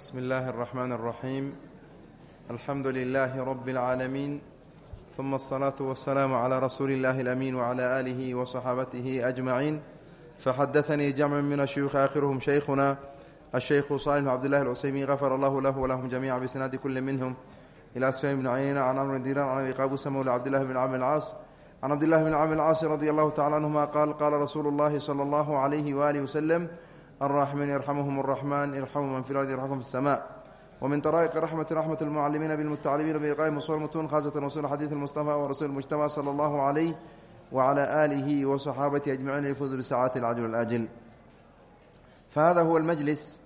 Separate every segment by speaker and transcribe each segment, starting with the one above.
Speaker 1: بسم الله الرحمن الرحيم الحمد لله رب العالمين ثم الصلاة والسلام على رسول الله الأمين وعلى آله وصحابته أجمعين فحدثني جمع من الشيوخ آخرهم شيخنا الشيخ صالح بن عبد الله العسيمي غفر الله له ولهم جميعا بسناد كل منهم إلى أسفين بن عيينة عن عمرو ديران عن أبي قابوس مولى عبد الله بن عامر العاص عن عبد الله بن عامر العاص رضي الله تعالى عنهما قال قال رسول الله صلى الله عليه وآله وسلم الراحمين يرحمهم الرحمن ارحموا من في الأرض يرحمكم في السماء ومن طرائق رحمة رحمة المعلمين بالمتعلمين بإقام مصور المتون خاصة وصول حديث المصطفى ورسول المجتمع صلى الله عليه وعلى آله وصحابته أجمعين يفوز بساعات العجل الآجل فهذا هو المجلس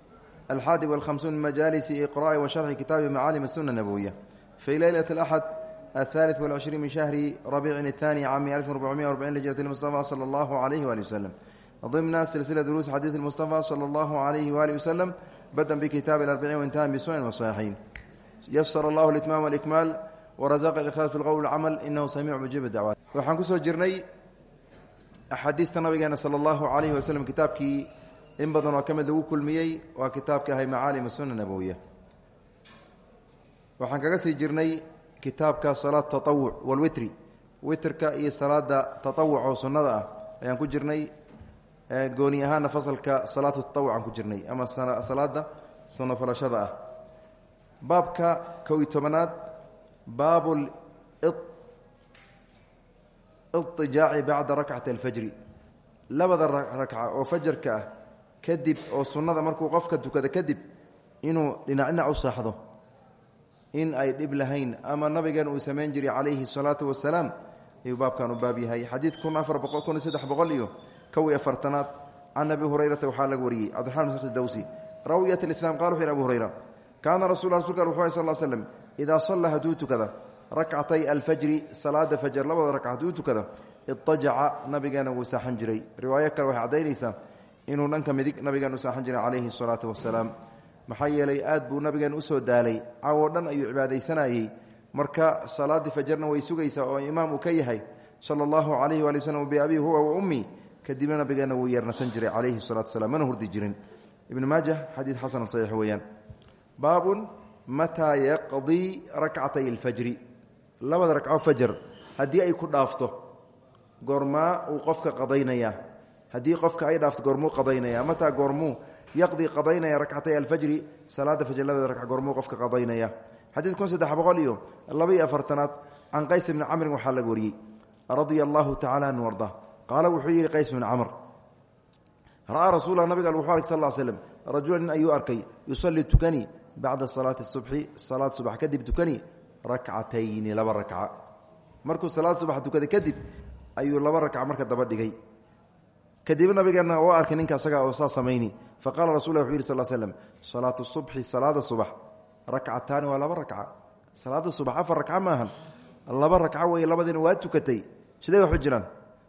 Speaker 1: الحادي والخمسون من مجالس إقراء وشرح كتاب معالم السنة النبوية في ليلة الأحد الثالث والعشرين من شهر ربيع الثاني عام 1440 لجنة المصطفى صلى الله عليه وآله وسلم ضمن سلسلة دروس حديث المصطفى صلى الله عليه وآله وسلم بدأ بكتاب الأربعين وانتهى بسنن والصحيحين يسر الله الإتمام والإكمال ورزق الإخلاص في القول والعمل إنه سميع مجيب الدعوات waxaan kusoo jirnay axaadiista nabigeena sala allahu calayhi waslem kitaabkii in badan oo ka mid lagu kulmiyey waa kitaabka ahay macaalim sunna nabowiya waxaan kaga sii jirnay kitaabka salaad tatawuc walwitri witrka iyo salaada tatawuc oo sunnada ah ayaan ku jirnay gooni ahaana fasalka salaatu tatawuc aan ku jirnay ama salaada sunno falashada ah. Baabka kow iyo tobanaad baab idijaaci bacda rakcati alfajri. Labada rakca oo fajarka ah kadib oo sunnada markuu qofka tukada kadib inuu dhinac u saaxdo. In ay dhib lahayn ama nabigan uu samayn jiray calayhi salaatu wasalaam ayuu baabkan baab yahay. Xadiid kun afar boqol kun iyo saddex boqol iyo kow iyo afartanaad. Can abi hurayrata waxaa laga wariyey cabdiraxman bin dawsi rawiyat islam qala wuxu yhi abu hurayra kaana rasul rasulka wuxu ay sal slam idaa salla hadduu tukada rakcatay alfajri salaada fajr labada rakca hadduu tukada idajaca nabigeena wuu saaxan jiray. Riwaayo kale waxay caddaynaysaa inuu dhanka midig nabigeena u saaxan jiray calayhi salaatu wasalaam. Maxaa yeelay aad buu nabigeena u soo daalay cawoo dhan ayuu cibaadaysanayey marka salaadii fajarna way sugaysaa oo imaam uu ka yahay sala allahu calayhi waali waslm biabii huwa wa ummi kadibna nabigeena wuu yeernasan jiray calayhi salatu wasalaam mana hurdi jirin. Ibnu maajah xadiid xasan saxiix weeyaan. Baabun mataa yaqdii rakcatay alfajri. Labada ragco fajar haddii ay ku dhaafto goormaa uu qofka qadaynaya haddii qofka ay dhaafto goormuu qadaynaya mataa goormuu yaqdii qadaynaya rakcatay alfajri salaada fajr labada ragc goormuu qofka qadaynaya xadiid kun saddex boqol iyo laba iyo afartanaad can qays bni camrin waxaa laga wariyey radia allahu tacala anhu arda qaala wuxuu yidhi qays bn camr ra'aa rasuula nabiga wuxuu ark sal slm rajula nin ayuu arkay yusallii tukani bacda salaati subxi salaad subax kadib tukani rakcatayni laba rakca. Markuu salaad subax tukaday kadib ayuu laba rakca marka daba dhigay. Kadib nabigeena oo arkay ninka asaga oo saa samayni faqala rasul wuxuu yidhi sal rakcataani waa laba rakca. Salaada subax afar rakca maahan laba rakca wey labadiina waa tukatay. Siday waxu jiraan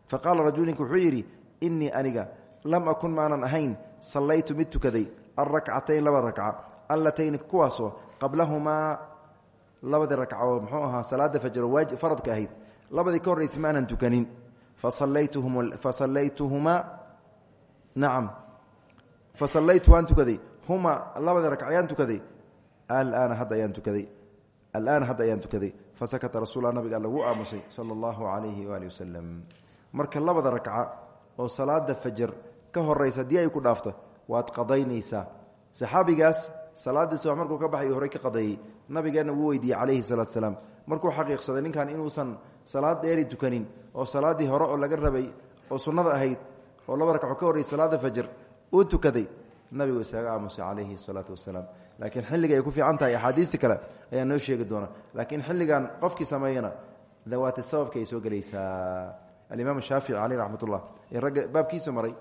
Speaker 1: faqaala rajulinku wuxuu yidhi aniga lam akun maanan ahayn sallaytu mid tukaday alrakcatayn laba rakca allatayni kuwaasoo qablahumaa. Labadii rakca oo muxuu ahaa salaada fajro faradka ahayd labadii ka horraysay maanan tukanin. Fasallaytuhumaa nacam fasallaytu waan tukaday. Humaa labadii rakca ayaan tukaday alaana hadda ayaan tukaday. Alaana hadda ayaan tukaday. Fasakata rasuula nabiga alla wuu aamusay sala allahu calayhi waali wasalam marka labada rakca oo salaada fajar ka horaysa haddii ay ku dhaafto waad qadaynaysaa. Saxaabigaas salaadii subax markuu ka baxay horey ka qadeeyey nabigeenna wuu weydiiyey calayhi salaatu salaam. Markuu xaqiiqsaday ninkan inuusan salaad dheeri tukanin oo salaaddii hore oo laga rabay oo sunnada ahayd oo laba rakco ka horreysa salaada fajar uu tukaday. Nabigu isaga aamusay calayhi salaatu wasalaam laakiin xilliga ay ku fiican tahay axaadiistii kale ayaa noo sheegi doona. Laakiin xilligan qofkii sameeyana dawaati sababka ay soo gelaysaa. Alimaam shaafici caleyh raxmat ullah ee ragga baabkiisa maray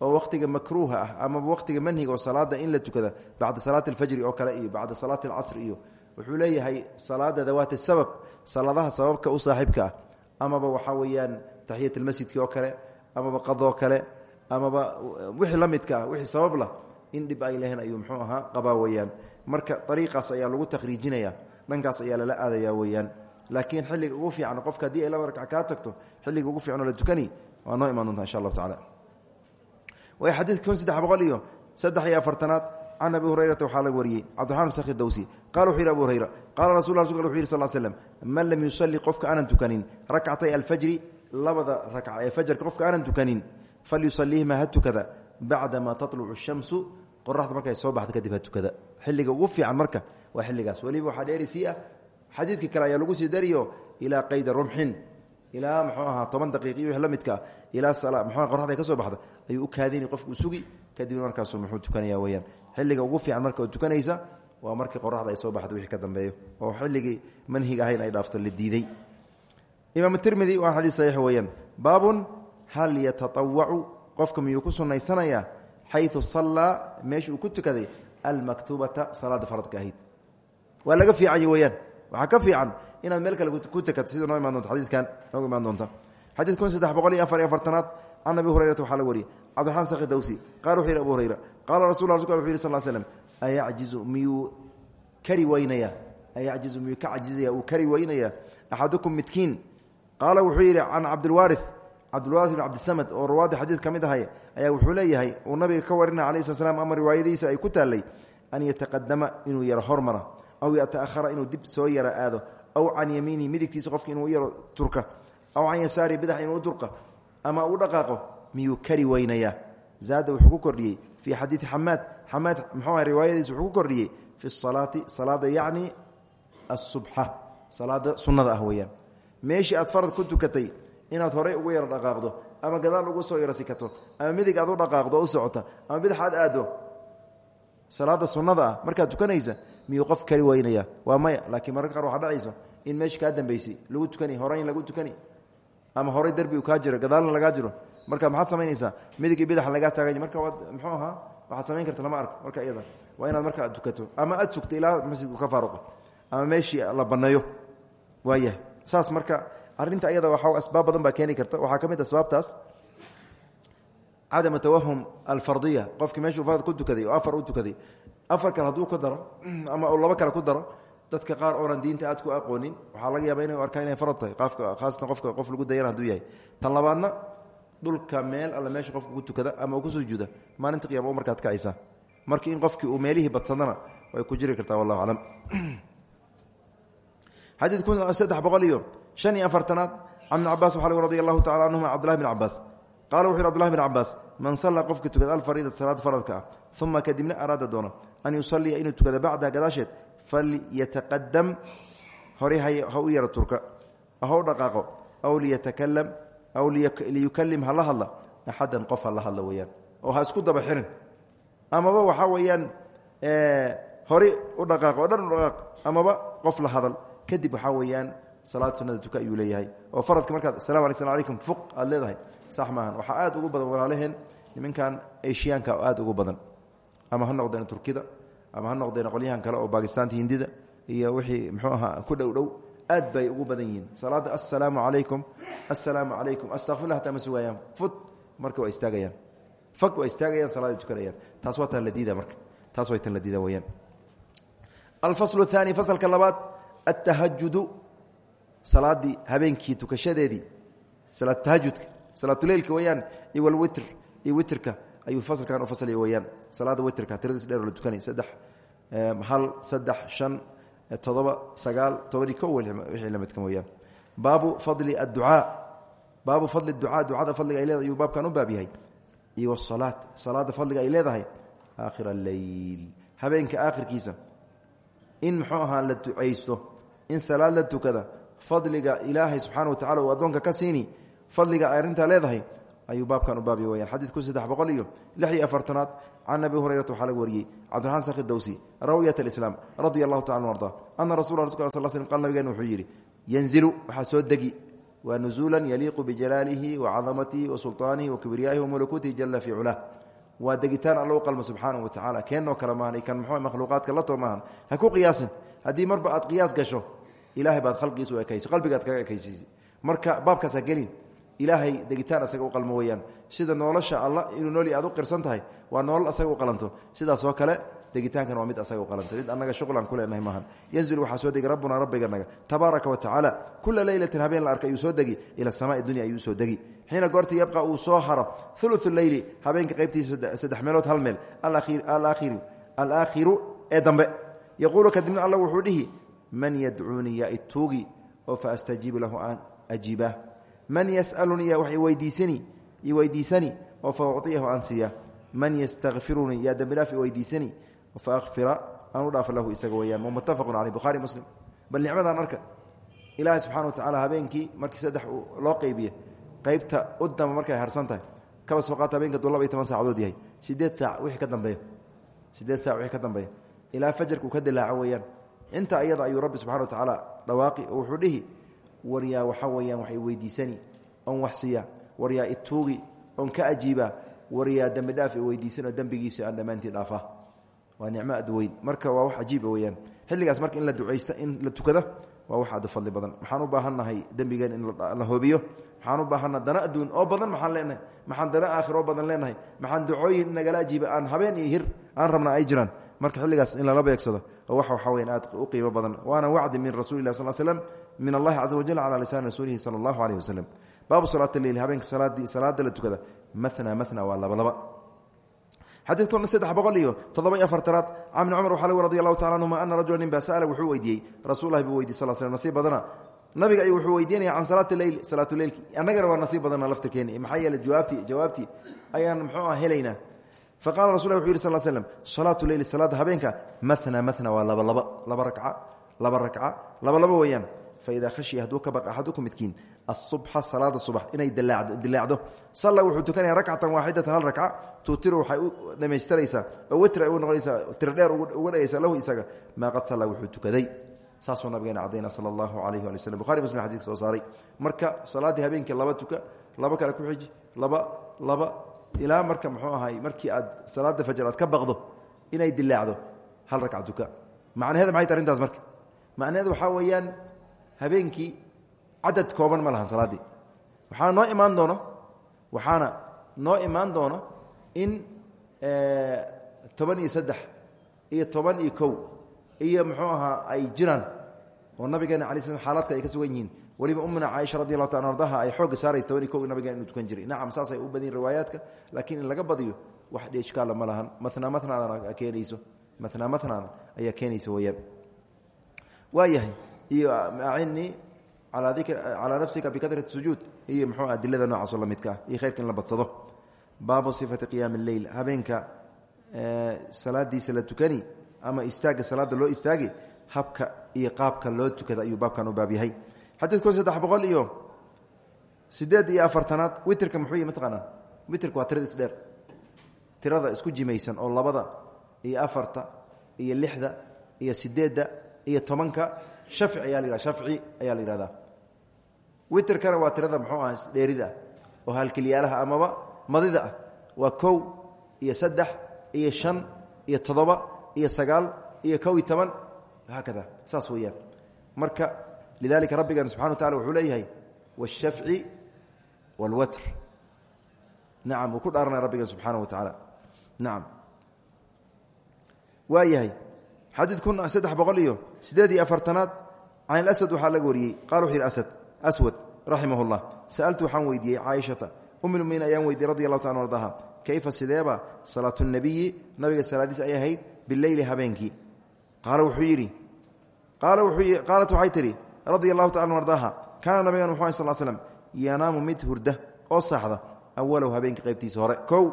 Speaker 1: oo wakhtiga makruuha ah amaba manhiga salaada in la tukada bacda salaati alfajri oo kale iyo bacda salaati alcasri iyo wuxuu leeyahay salaada dawaati sabab salaadaha sababka u saaxiibka ah. Amaba waxaa weeyaan taxiyat almasjidki oo kale amaba qadoo kale amaba wixii la ah wixii sabab lah in dhib ay leheen ayuu muxuu ahaa qabaa weyaan marka ariiqaas ayaa lagu takhriijinaya dhankaas ayaa lala aadaya weyaan laakiin xilliga ugu fiican qofka haddii ay laba rakc kaa tagto xilliga ugu fiicanoo la tukani waa noo imaan doontaa insha allahu tacala way xadiidka kun saddex boqol iyo saddex iyo afartanaad can abi hurayrata waxaa laga wariyey cabdiraxman sakhi dawsi qala wuxuu yidhi abu hurayra qaala rasul rasulka wuxu yidhi sal slm man lam yusalli qofka aanan tukanin rakcatay alfajri labada rakca ee fajarka qofka aanan tukanin falyusalihima ha tukada bacdama talucu shamsu qoraxda markay soo baxda kadib ha tukada. Xilliga ugu fiican marka waa xilligaas. Weliba waxaa dheerisii ah xadiidka kale ayaa lagu sii dariyo ilaa qayda rumxin ilaa mxuu toban daqiiqi wix la midka ah ilaa qoraxda ka soo baxda ayuu u kaadini qofku sugi kadibna markaasu muxuu tukanaya weyaan xilliga ugu fiican marka oo tukanaysa waa markii qoraxda ay soo baxda wixii ka dambeeyo oo xilligii manhiga ahayn ay dhaafto la diiday. Imaam tirmidi waa xadiis saxiix weeyaan. Baabun hal yatatawacu qofka miyuu xayu sallaa meesha uu ku tukaday almaktubata salaada faradka ahayd. Waa laga fiicany weyaan waxaa ka fiican inaad meel kale ku tukato sida noo imaan doonto xadiidkan noogu imaan doonta xadiid kun saddex boqol iyo afar iyo afartanaad can abi hurayrata waxaa la wariyey cabdiraxmaan sakhi dawsi qala wuxuu yihi abu hurayra qaala rasul rasulka wuxu yih sal slm ayacjizu miyuu kari weynaya ayacjizu miyuu ka cajizaya? Uu kari weynaya axadukum midkiin? Qaala wuxuu yidhi can cabdilwaari cabdilwaari bn cabdisamad oo rawaadi xadiid ka mid ahay ayaa wuxuu leeyahay uu nabiga ka warina alayh sl slam ama riwaayadiisa ay ku taallay an yataqadama inuu yaro hormara aw yataahara inuu dib soo yara aado aw can yamiinihi midigtiisa qofka inuu yaro turka aw can yasaarihi bidax inuu durqa ama u dhaqaaqo miyuu kari weynayaa. Wuxuu ku kordhiyey fii xadiidi xamaad xamaad mxuu riwaayadiisa wuxuu ku kordhiyey fi salaati salaada yacni asubxa salaada sunnada ah weeyaan. Meeshii aad farad inaad horey ugu yaro dhaqaaqdo ama gadaal ugu soo yaro sikato ama midig aad u dhaqaaqdo o u socota ama bidax aad aado salaada sunnada ah tukanaysa miyuu qof kari weynaya waa maya. Laakiin mararka qaar waxaa dhacayso in meesha kaa dambaysay lagu tukani horeyn lagu tukani ama horey darbi uu kaa jiro gadaalna lagaa jiro. Marka maxaad samaynaysaa? Midig bidax lagaa taagay. Marka waad muxuu ahaa? Waxaad samayn karta lama arko. Marka iyada waa inaad marka aad tukato ama aad sugto ilaa masjidku ka faaruqo ama meeshii la banneeyo waayahay. Saas marka arinta ayada asbaab badan baa keeni karta. Waxaa ka mid asbaabtaas cadama tawahum alfardiya qofkii meeshuu farad ku tukaday oo afar u tukaday afar kale hadduu ku ama labo kale ku daro dadka qaar oonan diinta aad ku aqoonin. Waxaa laga yaaba inay arkaan inay farad tahay khaasatan qofka qof lagu dayan haduu yahay. Tan labaadna dhulka meel alle meesha qofka ku tukada ama uu ku sujuuda maalinta qiyama markaad kacaysaa marka in qofkii uu meelihii badsadana way ku jiri kartaa wallahu aclam. Xadiid kun saddex boqol iyo shan iyo afartanaad can ibn cabaas waxa lg radi allahu tacala canhuma cabdullahi bn cabaas qala wuxu yhi abdullahi bn cabaas man sallaa qofka tukada alfariida salaad faradka ah uma kadibna araada doono an yusaliya inuu tukada bacdaha gadaasheed falyataqadam horey ha u yara turka ha u dhaqaaqo aw liyatakalam aw liyukalim hala hadla axadan qof hala hadla weyaan oo ha isku daba xirin. Amaba waxaa weeyaan horey u dhaqaaq oo dhan u amaba qof la hadal kadib waxaa salaad sunada tuka ayuu leeyahay. Oo faradka markaad asalamu alay slam alaykum. Fuq aad leedahay. Sax maahan waxaa aad ugu badan walaalaheen nimankan eshiyaanka oo aad ugu badan. Ama ha noqdeen turkida ama ha noqdeen qolyahan kale oo bakistaanta hindida iyo wixii mxuu ahaa ku dhow dhow. Aad bay ugu badan yihiin. Salaada assalaamu calaykum assalaamu calaykum astaqfirlah hataa ma sugayaan. Fut marka waa istaagayaan. Fag waa istaagayaan salaaday tukanayaan. Taas waa tan la diida marka. Taas way tan la diida weyaan alfaslu thaani fasalka labaad atahajudu salaadii habeenkii tukashadeedii salaatahajudka salaatuleilka weyaan iyo walwitr iyo witrka ayuu fasalkan u faslaya weyaan salaada witrka tiradiis dheer la tukanay saddex hal saddex shan todoba sagaal tobani ko wixii lamidka weyaan baabu fadli adducaa. Baabu fadli ducaa ducada fadliga ay leedahay ayuu baabkan u yahay. Iyo wasalaad salaada fadliga ay leedahay aakhira alleyl habeenka aakhirkiisa in muxuu la ducaysto in salaad la tukada fadliga ilaahay subxaana wa tacala uu addoonka ka siini fadliga ay leedahay ayuu baabkan u baabya weyaan xadiidku saddex boqol iyo lix iyo afartanaad can hurayrata waxaa laga wariyey cabdiraxmaan dawsi rawiyat alislaam radia allahu tacala arda ana rasula rasul sal sl qal nabigeena wuxuu yidhi yanzilu waxaa soo degi waa nuzuulan yaliiqu wa cadamatihi wa sulطaanihi wa kibriyaahi wa malakuutihi jala fii culah waa degitaan u qalmo subxaanahu wa tacala keenoo kale maahan kan muxuu makhluuqaadka la too ha ku qiyaasin. Haddii marba aad qiyaas gasho ilahay baad khalqigiisa u ekaysa qalbigaad kaga ekaysiisa marka baabkaas ha gelin. Ilaahay degitaan asaga u qalmo weyaan. Sida nolosha alla inuu nooli aad u qirsan tahay waa nolol asaga u qalanto. Sidaasoo kale degitaankan waa mid asaga u qalanta mid annaga shuqlan ku leenahay maahan. Yanzil waxaa soo degi rabbunaa rabbiganaga tabaaraka wa tacaala kula leylatin habeen la arkay ayuu soo degi ila samaai dunya ayuu soo degi. Xiina goorta yabqa uu soo haro ulu leyli habeenka qaybtiisa saddex meelood hal meel. Alaakhiru ee dambe. Yaquulu kadibna alla wuxuu dhihi man yadcuunii yaa ituugi oo fa astajiibu lahu aan ajiibaa man yasalunii yaa wax iweydiisani iweydiisani oo fa uciyahu aan siiya. Man ystakfirunii yaa dembidhaaf weydiisani faakfira aan u dhaafo lahu isaga weyaan muttafaqun caley buhari muslim. Bal nicmadan arka ilaahay subxana wa tacala habeenkii markii saddex loo qeybiye qeybta u damba markay harsan tahay kaba soo qaata habeenka duu laba iyo toban saacadood yahay sideed saac inta iyada ayuu rabbi subxana wa tacaala dhawaaqi oo wuxuu dhihi waryaa waxaa weeyaan wax iweydiisani oon wax siiya. Waryaa ituugi oon ka ajiiba. Waryaa dembi dhaaf i aan dhammaantii dhaafa. Waa nicmo aad weyn. Marka waa wax cajiiba weyaan xilligaas marka in la ducaysta in la tukada waa wax aad u fadli badan. Maxaan u baahannahay dembigeen in la hoobiyo maxaan u baahannaha dana adduun oo badan maxaan leenahay? Maxaan dana aakhir badan leenahay? Maxaan ducooyin nagala ajiiba aan habeen iyo hir aan rabna ay jiraan marka xilligaas in lala beegsado wax waxaa weyan aad u qiimo badan. Waana wacdi min rasuuli lah sal slm min allahi caza wajal cala lisaani rasuulihi sala allahu aleyh waslem baabu salaat leyl habeenka salaada la tukada mana mana waa laba laba. Xadiidkuna saddex boqol iyo toddoba iyo afartanaad can bni cumar waxaa radi allahu tacala anhuma ana rajula nin baa sa'ala wuxuu weydiiyey rasuulahi buu weydiy sal slm nasiib badana nabiga ayuu wuxuu weydiinaya can salaati leyl salaatuleylki annagana waa nasiib faqala rasul wuxu yidhi sal slm salaatu leyli salaada habeenka mana mana waa laba laba rakca laba rakca laba laba weeyaan. faidaa khashiya hadduu ka baq axaduku midkiin asubxa salaada subax inay dilaacdo salla wuxuu tukanaya rakcatan waaxidatan hal rakca tuutiru waxay u dhammaystiraysaa oo witr ay u noqonaysaa tirdheer uga dhagaysaa lahu isaga maa qad salla wuxuu tukaday saasuu nabigeena cadayna sala allahu alayh ali waslm buhari muslim xadidka soo saaray marka salaaddii habeenkii laba tuka laba kale ku xiji laba laba ilaa marka muxuu ahay markii aad salaada fajr ka baqdo inay dilaacdo hal rakca tuka macnaheeda maxay tahay arrintaas marka? Macnaheeda waxaa weeyaan habeenkii cadad kooban ma lahan salaaddii waxaa noo imaan doono waxaana noo imaan doono in toban iyo saddex iyo toban iyo kow iyo ay jiraan oo nabigeena ala sl xaaladka ay ka sugan yihiin weliba umuna caaisha radi allahu taala ardaha ay xoogga saaraysa toban iyo kow nabigeena inuu tukan jiray. Nacam saasay u badin riwaayaadka laakiin in laga badiyo wax dheeshkaala ma lahan. Matnaa matnaadana keenayso. Matnaa matnaada ayaa keenaysa weyaan waayahay iyo acini calaa nafsika bikadrat sujuud iyo mxuu adilada noocaasoo la midka ah iyo khayrka in la badsado. Baabu sifati qiyaami اleyl habeenka salaadiisa la tukani ama istaaga salaada loo istaagi habka iyo qaabka loo tukada ayuu baabkan u baab yahay xadiid kun saddex boqol iyo sideed iyo afartanaad witrka muxuu yihi mataqaanaa witrka waa tirada isdheer tirada isku jimaysan oo labada iyo afarta iyo lixda iyo sideedda iyo tobanka shafci ayaa la yihahda shafci ayaa la yihahdaa witerkana waa tirada muxuu ah dheerida ah oo halkelyaalaha amaba madida ah. Waa kow iyo saddex iyo shan iyo toddoba iyo sagaal iyo kow iyo marka lidalika rabbigan subxana wa tacala wuxuu leeyahay wاshafci wاlwatr nacam uu ku dhaaranaya rabbigan subxaana wa tacaala nacam waa yahay xadiid kun saddex boqol iyo sideed iyo afartanaad can asad waxaa laga wariyey qala wuxu yidhi asad aswad raximah اllah sa'altu waxaan weydiiyey caaishata umilmuminiin ayaan weydiye radi allahu taala ardaha kayfa sideeba salaatu nabiyi nabiga salaadiis ay ahayd bileyli habeenkii qaala wuxuu yidhi qaalat waxay tidhi radia allahu taala ardaaha kaana nabigan wuxu sal slm yanaamu mid hurda oo saaxda awalahu habeenka qaybtiisa hore kow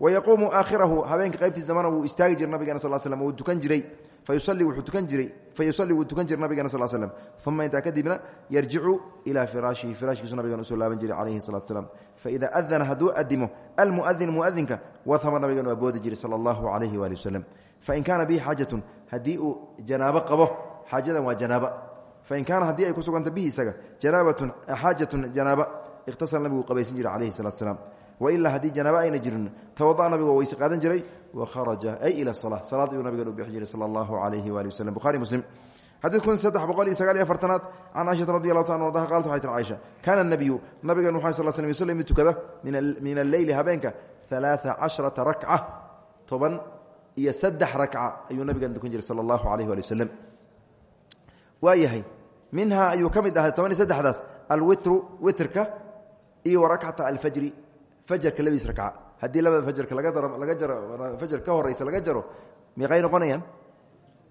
Speaker 1: wayaquumu aakhirahu habeenka qaybtiisa dambana wuu istaagi jiray nabigana sal slm wuu tukan jiray fayusali wuuu tukan jiray fayusalli wuu tukan jiray nabigana sal slm uma intaa kadibna yarjicu ilaa firaashihi firaashkiisu nabigan u soo laaban jiray calayhi salatu slam faida adana hadduu adimo almuadin muadinka wahama nabigan waa boodi jiray sala allahu calayhi waali waslem fain kaana bihi xaajatun haddii uu janaabo qabo xaajadan fain kaana haddii ay ku suganta bihi isaga janaabatun xaajatun janaaba ikhtasala nabigu qabaysan jiray calayhi salatu salaam wailaa haddii janaaba ayna jirin tawada'a nabigu waa weyse qaadan jiray wakharaja ay ila sala salaad ayuu nabigan u bixi jiray sala allahu calayhi waali waslem buhari muslim xadiid kun saddex boqol iyo sagaal iyo afartanaad can caaishata radi allahu ta ardaha qalat waxay tir caaisha kaana nabiyu nabigan wuxu sal slm yusalli mid tukada min alleyli habeenka alaaa casharata rakca toban iyo saddex rakca ayuu nabigan tukan jiray sala allahu calayh waali waslem waa yahay. Minhaa ayuu ka mid ahay toban iyo saddexdaas alwitru witrka iyo warakcata alfajri fajarka labadiis rakca haddii labada fajarka laga fajar ka horeysa laga jaro meeqay noqonayaan?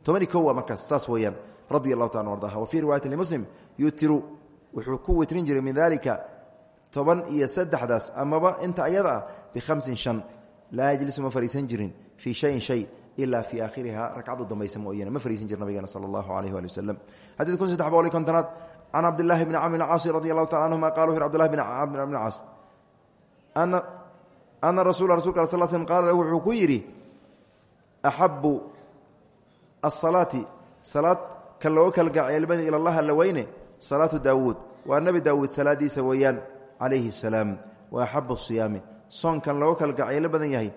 Speaker 1: Tobani ko waa markaas saas weeyaan. Radia allahu taala ardaha. Wa fii riwaayati limuslim yutiru wuxuu ku witrin jiray min dalika toban iyo saddexdaas amaba inta ayada ah bihamsin shan. Laa yajlisu ma fariisan jirin fii shayin shay ilaa fii aakhiriha. Ragcadda dambaysa mooyane ma fariisan jir nabigeena sala allahu alayh waali wasalam xadiid kun saddex boqol iyo kontonaad can cabdillahi bni camr caasi radi allahu taala anhuma qala wuxu abdillahi bn caas ana rasula rasulka al sl slm qaala wuxuu ku yidhi axabu asalaati salaad kan looga kalgaceelmada ila allah alla weyne salaatu daawuud. Waa nebi daawuud salaadiisa weeyaan calayhi salaam. Wa axabu siyaami. Soonkan looga kalgaceylo badan yahay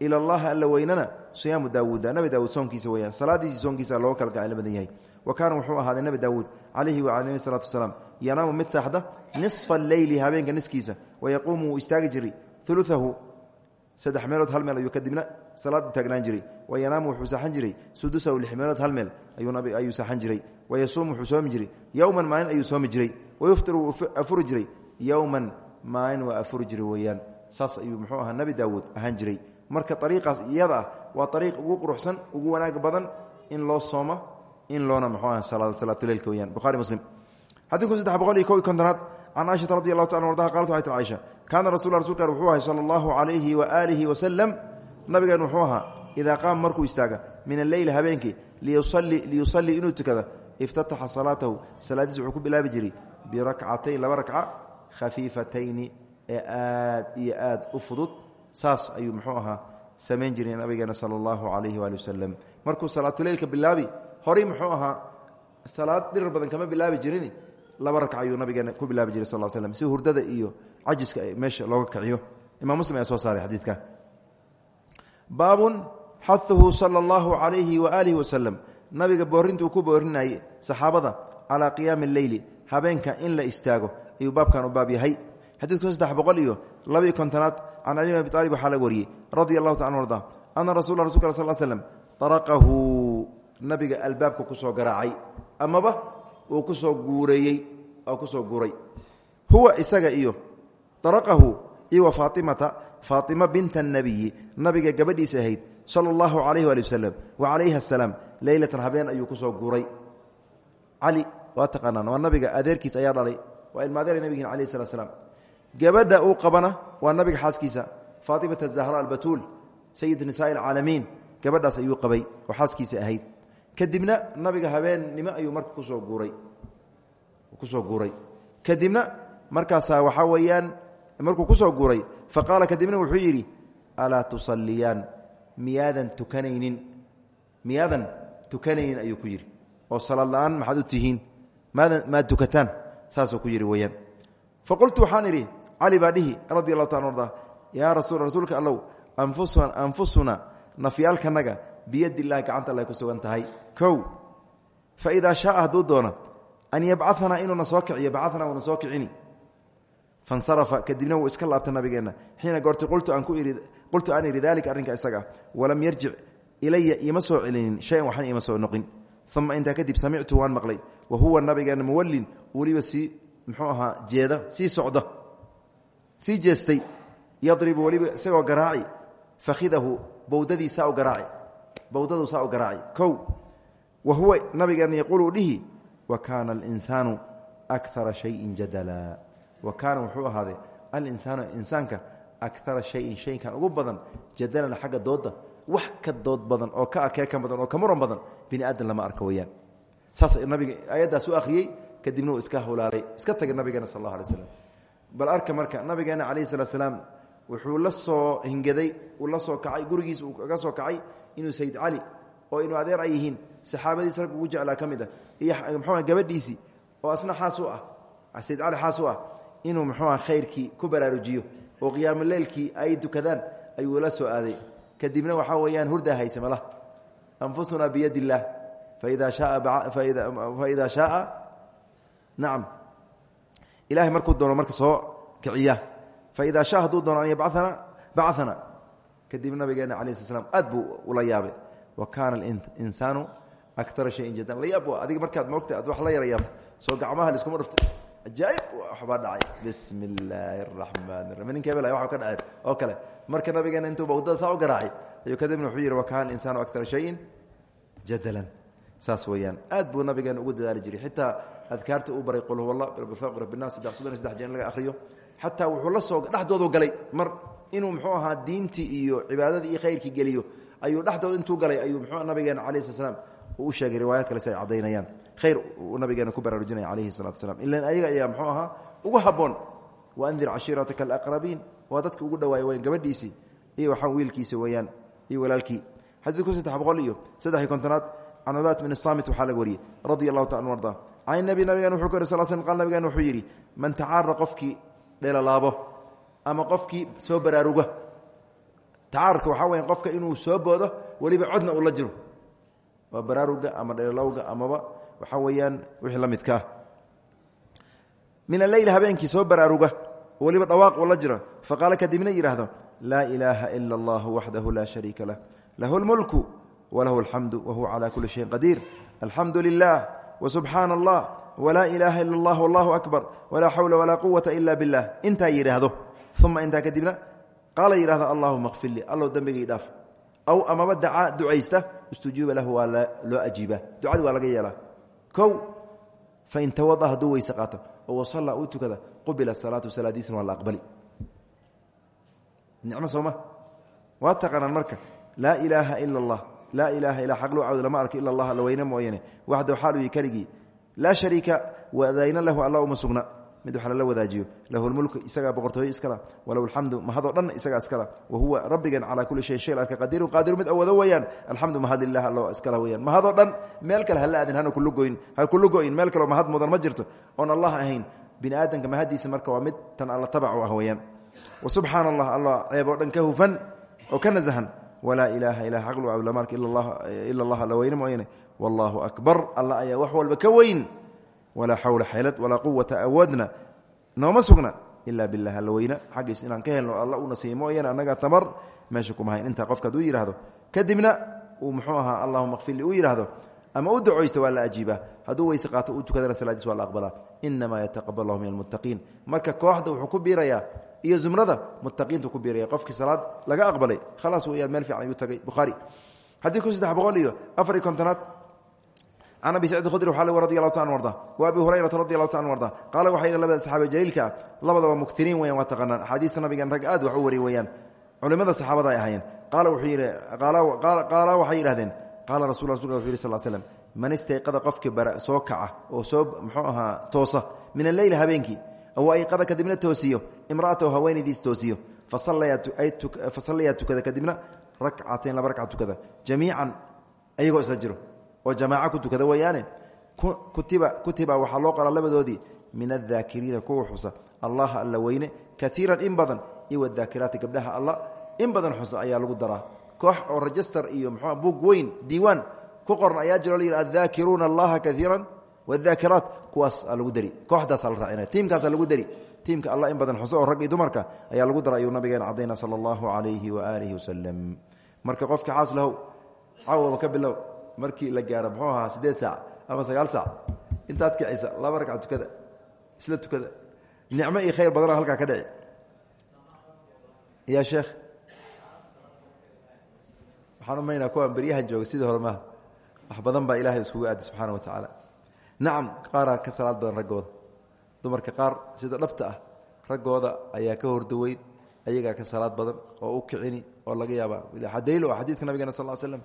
Speaker 1: ila allahi alla siyaamu daawuuda nebi daawuud soonkiisa weyaan salaadiisii soonkiisa looga kalgaceylo badan yahay. Wa kaana wuxuu ahaaday nebi daawuud calayhi wacalayhi salaatu wasalaam yanaamu mid saaxda nisfa alleyli habeenka niskiisa wayaquumu wuu istaagi jiray uluahu saddex meelood hal meel ayuu kadibna salaad u taagnaan jiray. Wayanaamu wuxuu saaxan jiray sudusahu lix meelood hal meel ayuu saaxan jiray. Wayasuum wuxuu soomi jiray. Yowman maalin ayuu soomi jiray. Wayuftir wuu afuri jiray. Yowman maalin waa afuri jiray weeyaan. Saas ayuu muxuu ahaa nebi daawuud ahaan jiray marka ariiqaas iyada waa ariiq ugu quruxsan ugu wanaag badan in loo sooma in loona salaatuleilka weyaan buhari muslim. Xadiidku saddex boqol iyo iyo kontonaad. Can caaishata radi taala ardaha qalat waxay tir caaisha kaana rasul rasulkan wuxuu ahay sala allahu calayhi waaalihi wasalam nabigeen wuxuu ahaa idaa qaama markuu istaaga min alleyli habeenkii liyusallii inuu tukada iftataxa salaatahu. Salaadiis wuxuu ku bilaabi jiray birakcatayn laba rakca khafiifatayni ee aad iyo aad u fudud saas ayuu muxuu ahaa samayn jiray nabigeena sala calayhi waali wasalam markuu salaatuleylka bilaabi horay muxuu ahaa salaad dhirar badan kama bilaabi jirin laba rakc ayuu nabigeena ku bilaabi jiray sal slm si hurdada iyo cajiska meesha looga kiciyo imam muslim ayaa soo saaray xadiidka. Baabun xahuhu sala allahu calayhi waaalih wasalam nabiga boorintuu ku boorinayay saxaabada calaa qiyaami alleyli habeenka in la istaago ayuu baabkan u baab yahay. Xadiidku saddex boqol iyo labiyo kontonaad can bin abi aalib waxaa laga wariyey radia allahu ta arda ana rasul rasulka sal slm araqahu nabiga albaabka ku soo garaacay amaba uu ku soo guureeyey oo ku soo guuray huwa isaga iyo araqahu iyo wa faatimata faatima binta nabiyi nabiga gabadhiisa ahayd sala allahu calayh waali wasalam wa calayha asalaam leylatan habeen ayuu ku soo guuray cali waa taqaanaan waa nabiga adeerkiis ayaa dhalay waa ilmaadeera nabigiin alayh gabadha uu qabana waa nabiga xaaskiisa faatimata zahra albatuul sayid nisaai alcaalamiin. Gabadhaas ayuu qabay oo xaaskiisa ahayd. Kadibna nabiga habeennimo ayuu marka ku soo guuray. Kusoo guuray. Kadibna markaasaa waxaa weeyaan markuu ku soo guuray fa qaala kadibna wuxuu yidhi alaa tusaliyaan miyaadan tukanaynin. Miyaadan tukanaynin ayuu ku yidhi. Oo salaad la'aan maxaad u tihiin? Maadan maad tukataan? Saasuu ku yidhi weeyaan. Fa qultu waxaan cali baa dhihi radi allahu taala arda yaa rasul rasuulka allow anfusuna nafyaalkanaga biyad illahi gacanta alle ku sugan tahay. Kow fa idaa shaaa hadduu an yabcaanaa inuuna soo kiciyo bacanaa uuna fansarafa kadibna wuu iska laabta nabigeenna. Xiina goorti qultu aan idhi dalika arrinka isaga walam yarjic ilaya iima soo celinin shayan waxna iima soo noqin. Uma intaa kadib samictu waan maqlay wa huwa nabigeenna muwallin weliba sii muxuu ahaa jeeda sii socda sii jeestay yadribu weliba isagoo garaaci fakhidahu bowdadiisaa u garaaci bowdadu saa u garaaci kow wa huwa nabigeenna yaquulu dhihi wa kaana alinsaanu akara shayin jadala. Wa kaana wuxuu ahaaday alinsaanu insaanka akara shayin shaykan ugu badan jadalan xagga dooda wax ka dood badan oo ka akeeka badan oo ka muran badan bini aadan lama arka weyaan saas nabiga ayaddaas u akhriyey kadibna iska hawlaalay iska tagay nabigeena sal allah alay slam bal arka marka nabigeena calayhi salatu slaam wuxuu la soo hingaday uu la soo kacay gurigiisa uu kaga soo kacay inuu sayid cali oo inuu adeer ay yihiin saxaabadiis rag ugu jeclaa ka mid a iyo mxuu gabadhiisii oo asna xaas u ah sayid cali xaas u ah inuu muxuuah khayrkii ku baraarujiyo oo qiyaamuleylkii ay dukadaan ayuu la soo aaday. Kadibna waxaa weeyaan hurdaa hayse mala. Anfusunaa biyad illaah faida shaaa nacam ilahay markuu doono marka soo kiciya. Faida shaa hadduu doono an yabcaana bacana kadib nabigeena ala sl slam aad buu ula yaabay. Wa kaana alinsaanu akara shayin jaddan la yaab adiga markaad moogta ad wax la yara yaabto. Soo gacmaha laiskuma dhufto. Ajaaib waxbaa dhacay. Bismi illaahi araxmaan raim ninka hebel waa ka dhaceen oo kale. Marka nabigeena intuuba waddada saa u garaacay ayuu kadibna wuxuu yidhi wakaan insaanu akara shayin jadalan saas weeyaan. Aad buu nabigeena ugu dadaali jiray. Xitaa adkaarta uu baray qul huwa allah birabifaq rabbinas saddex soddon iyo saddex jeer in laga akhriyo. Xataa wuxuu la soo dhexdoodu galay. Mar inuu muxuu ahaa diintii iyo cibaadadii iyo khayrkii geliyo ayuu dhexdooda intuu galay ayuu muxuu nabigeena calayhi sala slam uu u sheegay riwaayaad kale si ay caddaynayaan. Khayr uu nabigeena ku baraarujinaya calayhi salatu wasalaam ilan ayaga ayaa muxuu ahaa ugu habboon waandir cashiirataka alaqrabiin. Waa dadka ugu dhawaaya weyan gabadhiisii iyo waxaa wiilkiisa weeyaan iyo walaalkii. Xadiidku saddex boqol iyo saddex iyo kontonaad can cubaat bin saamit waxaa laga wariyey radia allahu taala arda can nabi nabigan wuxuu ka sal sl qal wuxuu yidhi man tacaara qofkii dheelalaabo ama qofkii soo baraaruga. Tacaarurka waxaa weya qofka inuu soo boodo weliba codna uu la jiro. Waa baraaruga ama dheelalowga amaba waxaa weeyaan wixii la midkaa min aleyl habeenkii soo baraaruga weliba dhawaaq uu la jiro. Faqaala kadibna yidhaahdo laa ilaaha ila allahu waxdahu laa shariika lah. Lahu lmulku walahu alxamdu wahuwa cala kuli shayin qadiir. Alxamdu wsubxaana allah wlaa ilaaha ila allah wallahu akbar walaa xawla walaa quwata ila bilah intaa yidhaahdo uma intaa kadibna qaala yidhahdo allahuma kfir lii allow dembigii dhaaf aw amaba dacaa ducaysta istujiiba lahu waa loo ajiibaa ducadi waa laga yeelaa. Kow fain tawada hadduu weyse qaato oo wasalla uu tukada qubila salaatu salaadiisna waa la aqbali. Nicmo sooma waa taqaanaan marka laa ilaaha ila allah laa ilaaha ilaa xaq loo cawd lama arko ila allah alla weyne mooyane. Waxdahu xaalu yi keligii. Laa shariika wadayna lahu alla uma sugna. Mid wax lala wadaajiyo. Lahu lmulku isagaa boqortooyo iskala walahu alxamdu mahadoo dhan isagaa iskala wa huwa rabbigan calaa kulli shay shay arka qadiirun qaadiru mid awoodo weeyaan alxamdu mahad lilah allo iskala weyaan mahadoo dhan meel kale hala aadin hana kulugoyn ha kulugoyn meel kaleo mahad mudan ma jirto. Oon allah ahayn bini aadamka mahadiisa marka waa mid tan alla tabacu ah weeyaan. Wa subxaana allah allah ceeboo walaa ilaaha ilaa xaqlu ablamarka ila allah alla weyne mooyane wallaahu akbar. Alla ayaa wax walba ka weyn. Walaa xawla xeelad walaa quwata awoodna nooma sugna ilaa bilah alla weyne xaggiis inaan ka helno alla una siiy mooyane annagaa tamar. Meesha kuma hayn. Intaa qofka haduu yidhahdo kadibna uu muxuu ahaa allahuma kfirli uu yidhaahdo ama u ducoysta waa la ajiibaa. Hadduu weyse qaato uu tukadana salaadiis waa la aqbalaa. Min almuttaqiin marka kooxda wuxuu ku biirayaa iyo zumrada muttaqiintu ku biiraya qofkii salaad laga aqbalay. Khalaas weyaan meel fiican ayuu tagay. Bukhaari. Xadiidku saddex boqol iyo afar iyo kontonaad can abi sacid khudri waxaa radi allahu ta an arda wa abi hurayrata radi allahu ta an arda qaala waxay yidhi labada saxaabiya jaliilka ah labadaba muktiriin weyan waa taqaanaan. Axaadiista nabigan rag aad wax u wariy weeyaan. Culimada saxaabada ay ahaayeen. Qaala waxay yidhahdeen qaala rasul rasulka wuxu yidhi sal slam man istayqada qofkii bara soo kaca oo soo muxuu ahaa toosa min alleyli habeenkii ayqada kadibna toosiyo imraatahu haweenaydiis toosiyo fasallayaa tukada kadibna rakcatain laba rakca tukada jamiican ayagoo isla jiro oo jamaaca ku tukada weeyaane kutiba waxaa loo qoraa labadoodii min addaakiriina kuwa xusa allaha alla weyne kaiiran in badan iyo wadaakiraati gabdhaha alla in badan xusa ayaa lagu daraa koox oo register iyo mxu buug weyn diiwaan ku qoran ayaa jiro la yidhi addaakiruuna allaha kaiiran wadaakiraat kuwaas lagu dari kooxdaasa la raacinaya tiimkaasa lagu dari tiimka alla in badan xuso oo rag iyo dumarka ayaa lagu dara ayuu nabigeena cadayna sala allahu calayhi waaalihi wasalam marka qofka xaas lahow cawaba ka bilow markii la gaaro muxuu ahaa siddeed saac ama sagaal saac intaad kicisa laba ragca tukada isla tukada nicmo iyo khayr badana halkaa ka dhici ya sheekh waxaan umaynaa kuwaan beryahan jooga sidii hore maaha wax badan baa ilaahay iskugu aadi subxaana wa tacaala nacam qaaraa ka salaad badan raggooda. Dumarka qaar sida dhabta ah raggooda ayaa ka hordaweyn ayagaa ka salaad badan oo u kicini oo laga yaaba daliil oo xadiidka nabigeena sal l slam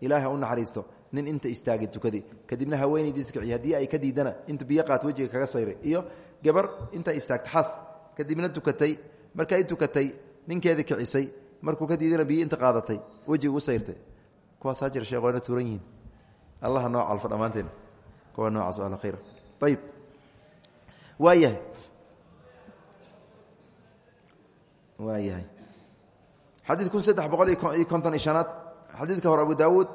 Speaker 1: ilaahay u naxariisto nin inta istaagay tukadii kadibna haweenaydiis kiciy haddii ay ka diidana inta biyo qaat wejiga kaga sayray iyo gabar inta xas kadibna tukatay. Ninkeedii kicisay markuu ka diidana biyo inta qaadatay wejiga sayrtay. Kuwaasaa jira sheekh waana tuuran yihiin. Allaha noo calfo kuwa noocaas ahla khayra ayib waa yahay waa yahay xadiid kun saddex boqol iyo konton iyo shanaad. Xadiidka hore abu daawuud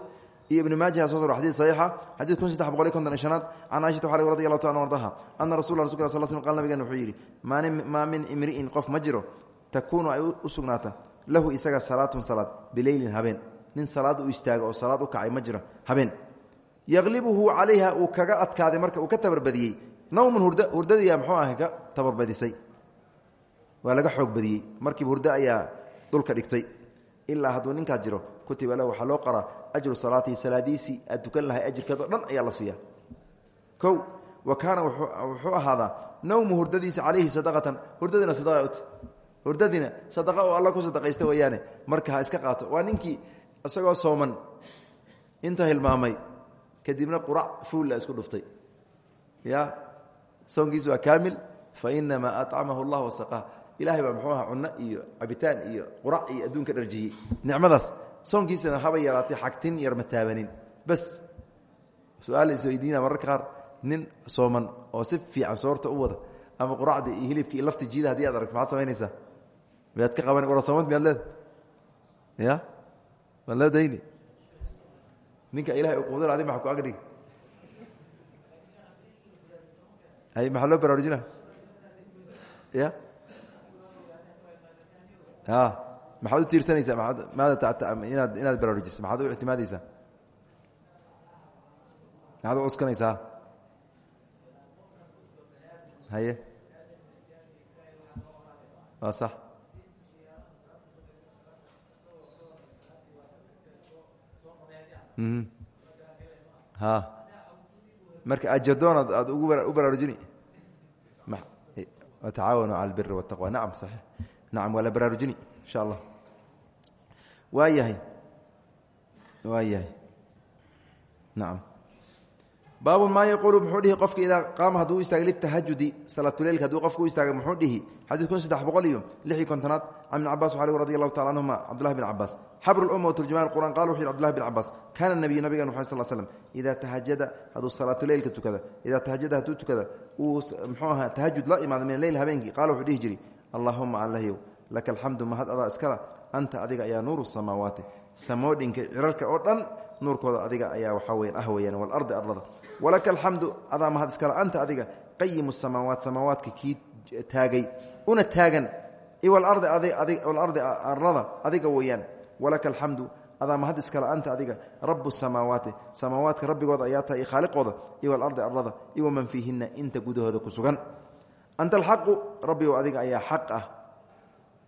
Speaker 1: iyo ibn maaja soo sar xadid saxiixa. Xadid kun saddex boqol iyo konton iyo shanaad. Can caaishata xali radi allahu taala ardaha ana rasul rasulka sal sl qal nabigeena wuxuu yidhi maa min imri'in qof ma jiro takuunu ay u sugnaata. Lahu isaga salaatun salaad bileylin habeen. Nin salaad u yaqlibuhu calayha uu kaga adkaaday marka uu ka tabarbadiyey. Nawmun hurd hurdadiiyaa muxuu ahay ka tabarbadisay. Waa laga xoog badiyey. Markiiba hurdo ayaa dhulka dhigtay. Ilaa hadduu ninkaas jiro kutiba lahu waxaa loo ajru salaatihi salaadiisii aad tukan lahay ajirkeedoo dhan ayaa la siiya o wa kaana wuxuu ahaadaa nawmu hurdadiisa calayhi sadaqatan. Hurdadiina sadaqa ut. Sadaqa oo alla ku sadaqaysta weeyaane marka iska qaato. Waa ninkii isagoo sooman. Inta hilmaamay kadibna qurac fuulla isku dhuftay. Ya? Soonkiisu waa kaamil. Fa inamaa acamahu allah wasaqaa ilahay baa muxuu aha cunno iyo cabitaan iyo qurac iyo adduunka dharjiyey. Nicmadaas. Soonkiisana haba yaraatay xagtin yar bas. Su'aal isweydiina nin sooman oo si fiican soorta u wada ama quracda iyo hilibka iyo lafta jiida haddii aad aragto maxaad samaynaysaa? Miyaad ka qaban wara soomad miyaad leeda ya? Waad leedayni ninka ilahay uquudana adi maa ku agdhig maxaa loo baraarujina ya? Maxaad u tiirsanaysaa? Maada inaad inaad baraarujiso maxaad u ictimaadaysaa maxaad u cuskanaysaa? Haye? Waa sax marka ajadoon aad u baraarujini. Watacaawanu cala albiri waataqwa nacam saxiix. Nacam waa la baraarujini insha allah waa yahay. Waa yahay. Nacam baabu maa yaquulu muxuu dhihi qofka idaa qaama hadduu u istaagay litahajudi salaatuleylka haduu qofka u istaagay muxuu dhihi xadiid kun saddex boqol iyo lix iyo kontonaad can ibn cabas waxaa radi allahu tacala anhuma cabdullahi bin cabaas xabru lumma waturjumaan qur'an qala wuxu yhi cbdullahi bin cabaas kaana nabiyu nabigan muxamed sal slm idaa tahajada hadduu salaatuleylka tukada idaa tahajada hadduu tukada uu muxuu ahaa tahajud la imaado min aleyl habeenkii qaala wuxuu dhihi jiri allahuma allahyow laka alxamdu mahad adaa iskala anta adiga ayaa nuuru samaawaati samoodhinka cirarka oo dhan nuurkooda adiga walaka alxamdu adaa mahad iskale anta adiga qayimu samaawaat samaawaadka kii taagay una taagan iwalardi arlada adiga weeyaan walaka alxamdu adaa mahad iskale anta adiga rabu samaawaati samaawaadka rabbigooda ayaa tahay khaaliqooda iwalardi arlada iwa man fiihina inta gudahooda ku sugan. Anta alxaqu rabbigow adiga ayaa xaq ah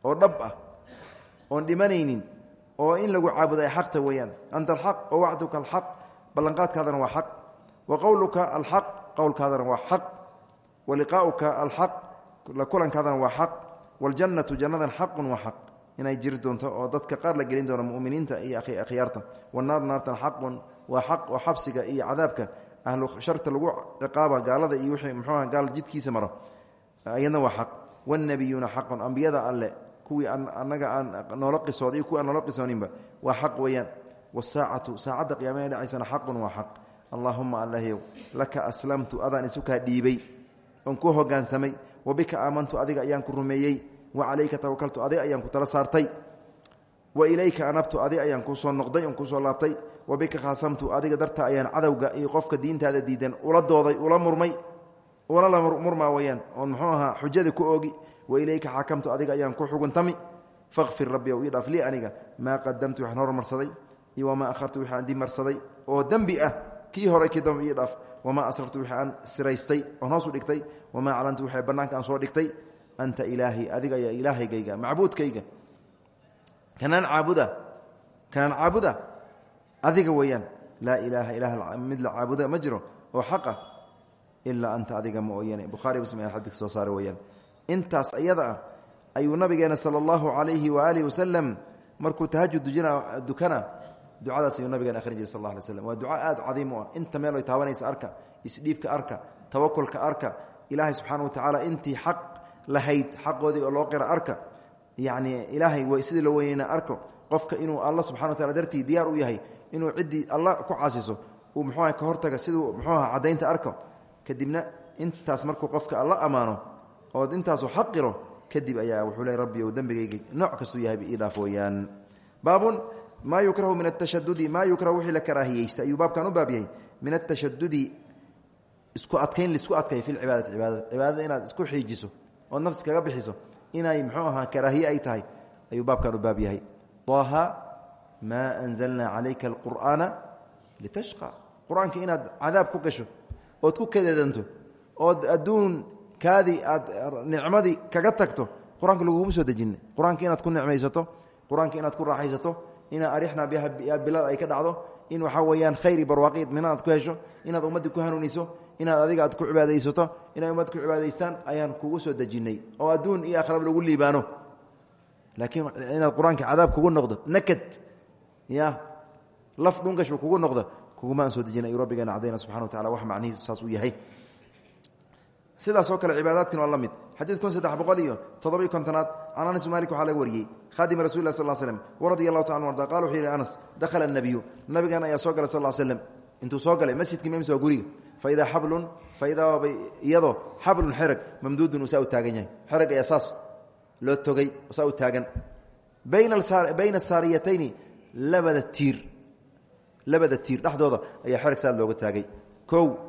Speaker 1: oo dhab ah oon dhimanaynin oo in lagu caabudo ay xaqta weeyaan. Anta alxaq wa wacduka alxaq ballanqaadkaadana waa xaq wa qowluka alxaq qowlkaadana waa xaq wa liqaa'uka alxaq la kulankaadana waa xaq waljannatu jannadan xaqun waa xaq inay jiri doonto oo dadka qaar la gelin doono muminiinta iyo akhyaarta wanaar naartan xaqun waa xaq oo xabsiga iyo cadaabka. Ahlu sharta lagu ciqaaba gaalada iyo wixii muxuuha gaal jidkiisa maro. Iyadna waa xaq wannabiyuuna xaqun ambiyada alle. Kuwii anaga aan noola qisooday iyo kuwi aan noola qisooninba waa xaq weeyaan. Wasaacatu saacadda allaahuma allahyow laka aslamtu adaan isukaa dhiibay oon ku hogaansamay. Wa bika aamantu adiga ayaan ku rumeeyey. Wa calayka tawakaltu adiga ayaan ku tala saartay. Wa ilayka anabtu adiga ayaan kuusoo noqday oon kuusoo laabtay. Wa bika khaasamtu adiga darta ayaan cadowga iyo qofka diintaada diidan ula dooday ula murmay ula la murmaa weyaan oon muxuu ahaa xujada ku oogi. Wa ilayka xakamtu adiga ayaan ku xuguntami fakfir rabbi ow ii dhaaf lii aniga. Maa qadamtu waxaan hormarsaday. Iyo kii hore kii dambe ii dhaaf wamaa asraftu wixii aan siraystay oon hoos u dhigtay wamaa calantu wixii bannaanka aan soo dhigtay anta ilaahi adiga ayaa ilaahaygayga macbuudkayga. Kanaan caabuda kanaan caabuda? Adiga weeyaan laa ilaaha ilaah mid la caabuda ma jiro oo xaqa ilaa anta adiga ma ooyane. Bukhaari muslim ayaa soo saara weeyaan. Intaas iyada ah ayuu nabigeena sala allahu calayhi waaalih wasalam markuu tahajud dukana ducadaas ayuu nabigeena akhrin jiray sal alla alay slam waa duca aad cadiim u ah. Inta meel ay taabanaysa arka isdhiibka arka tawakulka arka ilaahay subxaana wa tacaala intii xaq lahayd xaqoodii oo loo qira arka yacni ilaahay sidii loo weyneyna arko qofka inuu alla subxana wa tacala dartii diyaar u yahay inuu ciddii alla ku caasiso uu muxuuha ka hortaga siduu muxuuha caddaynta arko kadibna intaas markuu qofka alla ammaano ood intaasu xaqiro kadib ayaa wuxuu le rabbi ou dembigayga nooc kastuu yahay weyaan baabun maa yukrahu min atashadudi maa yukrahu? Wixii la karaahiyeysta. Ayuu baabkan u baab yahay. Min atashadudi isku adkayn la isku adkayo fi lcibaadati cibaadada cibaadada inaad isku xiijiso ood nafsi kaga bixiso inay muxuu ahaa karaahiye ay tahay. Ayuu baabkan u baab yahay. Aha maa anzalnaa calayka alqur'aana litashqa. Qur'aanka inaad cadaab ku gasho ood ku kadeedanto ood adduunkaadii aad nicmadii kaga tagto qur'aanka laguguma soo dejin qur'aanka inaad ku nicmaysato qur'aanka inaad ku raaxaysato inaa arixna biha bilal ay ka dhacdo in waxaa weeyaan khayr barwaaqi idminaan aad ku hesho inaad ummaddii ku hanuuniso inaad adiga aad ku cibaadaysato inay ummad ku cibaadaystaan ayaan kugu soo dejinay oo adduun iyo akhrab lagu liibaano. Laakiin inaad qur'aanka cadaab kugu noqdo nakad ya laf dhungashu kugu noqdo kugumaan soo dejina ayuu rabbigeena cadayna subxana wa tacala wax macnihiisu saas uu yahay sidaasoo kale cibaadaadkan waa la mid. Kun saddex boqol iyo toddobiy kontonaad can anas malik waxaa laga wariyey. Khadima rasul lah sal slm waradia taala arda qala wuxuu yidhi anas dakhala anabiyu nabigan ayaa soo galay sal slm intuu soo galay masjidkii mems waa guriga. Faidaa xablun faidaa iyadoo xablun xerag mamduudun uu saa u taagan yahay. Togay saa taagan. Bayna saariyatayni labada tiir labada tiir dhexdooda ayaa xerag saad looga taagay. O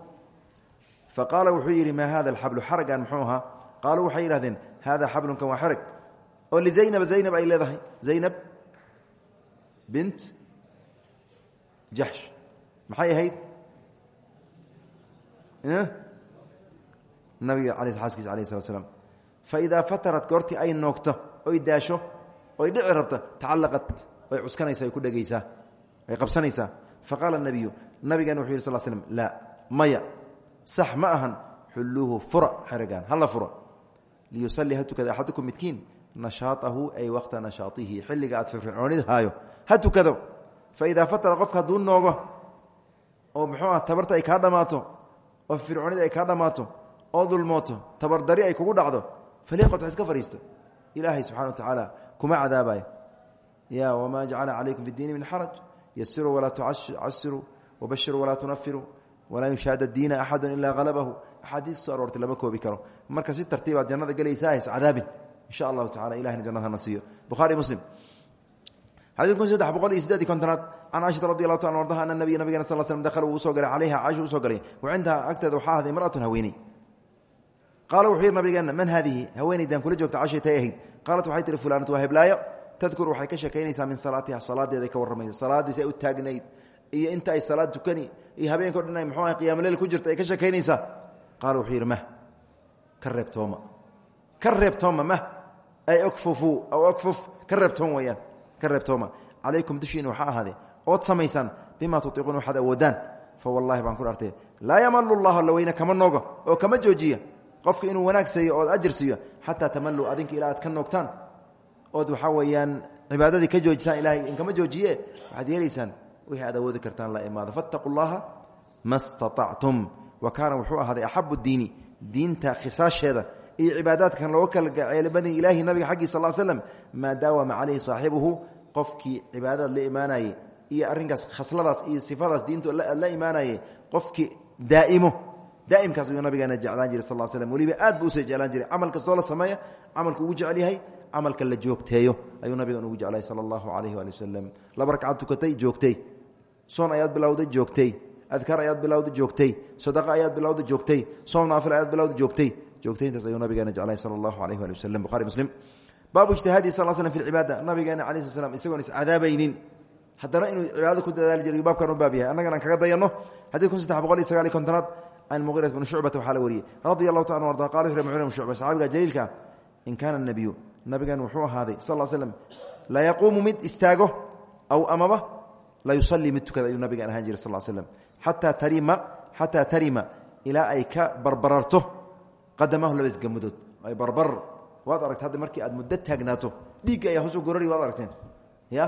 Speaker 1: faqaala wuxuu yidhi maa hada alxablu xaragan muxuu ahaa qaaluu waxay yidhahdeen hada xablunkan waa xerag oo lizaynaba zaynab ay leedahay zaynab bint jaxsh maxay ahayd nabiga xaaskiisa alayh slat slam faidaa fatarat goortii ay noogto oy daasho oy dhici rabto tacallaqat way cuskanaysa ay ku dhegaysaa ay qabsanaysaa faqaala nabiyu nabigeena wuxuu yidhi sal slm laa maya sax ma ahan xulluuhu fura xeragaan hala fura. Liyusalli ha tukada axadukum midkiin nashaaahu ay waqta nashaaihi xilliga aad firfircoonid haayo ha tukado. Faidaa fatara qofka hadduu noogo oo muxuu ah tabarta ay kaa dhammaato oo fircoonida ay kaa dhammaato oo dulmooto tabardari ay kugu dhacdo faliqot iska fariisto. Ilaahay subxana wa tacaala kuma cadaabayo. Ya wamaa jacala calaykum fi diini min xaraj yasiruu walaa tucasiruu wabashiruu walaa tunafiru walaa yushaada diina axadu ilaa halabahu axaadiis soo aroortay lama koobi marka si tartiibaad jannada gelaysaa hays cadaabin. Insha allahu tacala ilahina jannada hana siiyo. Bukhari muslim. Xadii kun saddex boqol iyo sideed i kontonaad. Can caaishata radi allahu taala ardaha ana nabiya nabigena sal slm u soo galay calayha caaisha u soo galay. Wa cindaha agteeda waxaa ahday imraatun haweeney. Qaala wuxuu yidhi nabigeenna man haadihi? Haweenaydan kula joogta caashay tay ahayd. Qaalat waxay tihi fulaanatu waa heblaayo. Tadkur waxay ka sheekaynaysaa min salaatiha salaadeeday ka warramaysa salaadiisa ay u taagnayd iyo inta ay salaad tukani iyo habeenkao dhan ay muxuu ah qiyamoleyl ku jirta ka sheekaynaysaa qaala wuxuu yidhi mah ka ay okfufu aw okfuf ka reebtoom weeyaan. Ka reebtooma calaykum dushiina waxaa ahaadee ood samaysaan bima tutiiquun waxaad awoodaan. Fa wallahi baan ku dhaartay laa yamalu llahu alla weyne kama noogo oo kama joojiya. Qofka inuu wanaag siiyo ood ajir siiyo xataa tamaluu adinka ilaa aad ka noogtaan. Ood waxaa weeyaan cibaadadii ka joojisaan joojiye waxaad wixii aad awoodi kartaan la imaado. Fattaquu llaha ma staactum wa kaana wuxuu ahaaday axabu diini diinta khisaasheeda iyo cibaadaadkan looga kala gaceelbadin ilaahi nabiga xaggii sal slam maa daawama calayhi saaxibuhu qofkii cibaadadaad la imaanaye iyo arrinkaas khasladaas iyo sifadaas diintu la imaanaye qofkii daaimo daa'imkaas ayuu nabigeena jeclaan jiray sal slm weliba aad buu u soo jeclaan jiray. Camal kastoo la sameeya camalku ugu jecel yahay camalka la joogteeyo ayuu nabigan ugu jeclay sala allahu calayhi waali wasalam. Laba ragcaad tukatay joogtay soon ayaad bilowday joogtay. Adkaar ayaad bilowday joogtay. Sadaqa ayaad bilowday joogtay. Soom naafil ayaad bilowday joogtay. Joogtayntaas ayuu nabigeena jeclay sala allahu calayhi waali wasalam bukhari muslim. Baabu ijtihaadi sal slm fi lcibaada nabigeena calayi sl slam isagoon iscadaabaynin haddana inuu cibaadada ku dadaali jiray baabkan u baab yahay. Annagan aan kaga dayanno xadid kun saddex boqol iyo sagaal iyo kontonaad can muqirat bni shucbata waxaa la wariyey. Radia allahu taala arda qala wuxu mucira bn shucba saxaabiga jaliilka in kaana nabiyu nabigan wuxuu ahaaday sal slm la yaquumu mid istaago aw amaba la yusalii mid tukada ayuu nabigan ahaan jiray sal slm xataa tarima xataa tarima ilaa ay ka barbararto qadamahu laba isgamudood ay barbar waad aragta hadda markii aad muddo taagnaato dhiigga ayaa hoos u gorari waad aragteen ya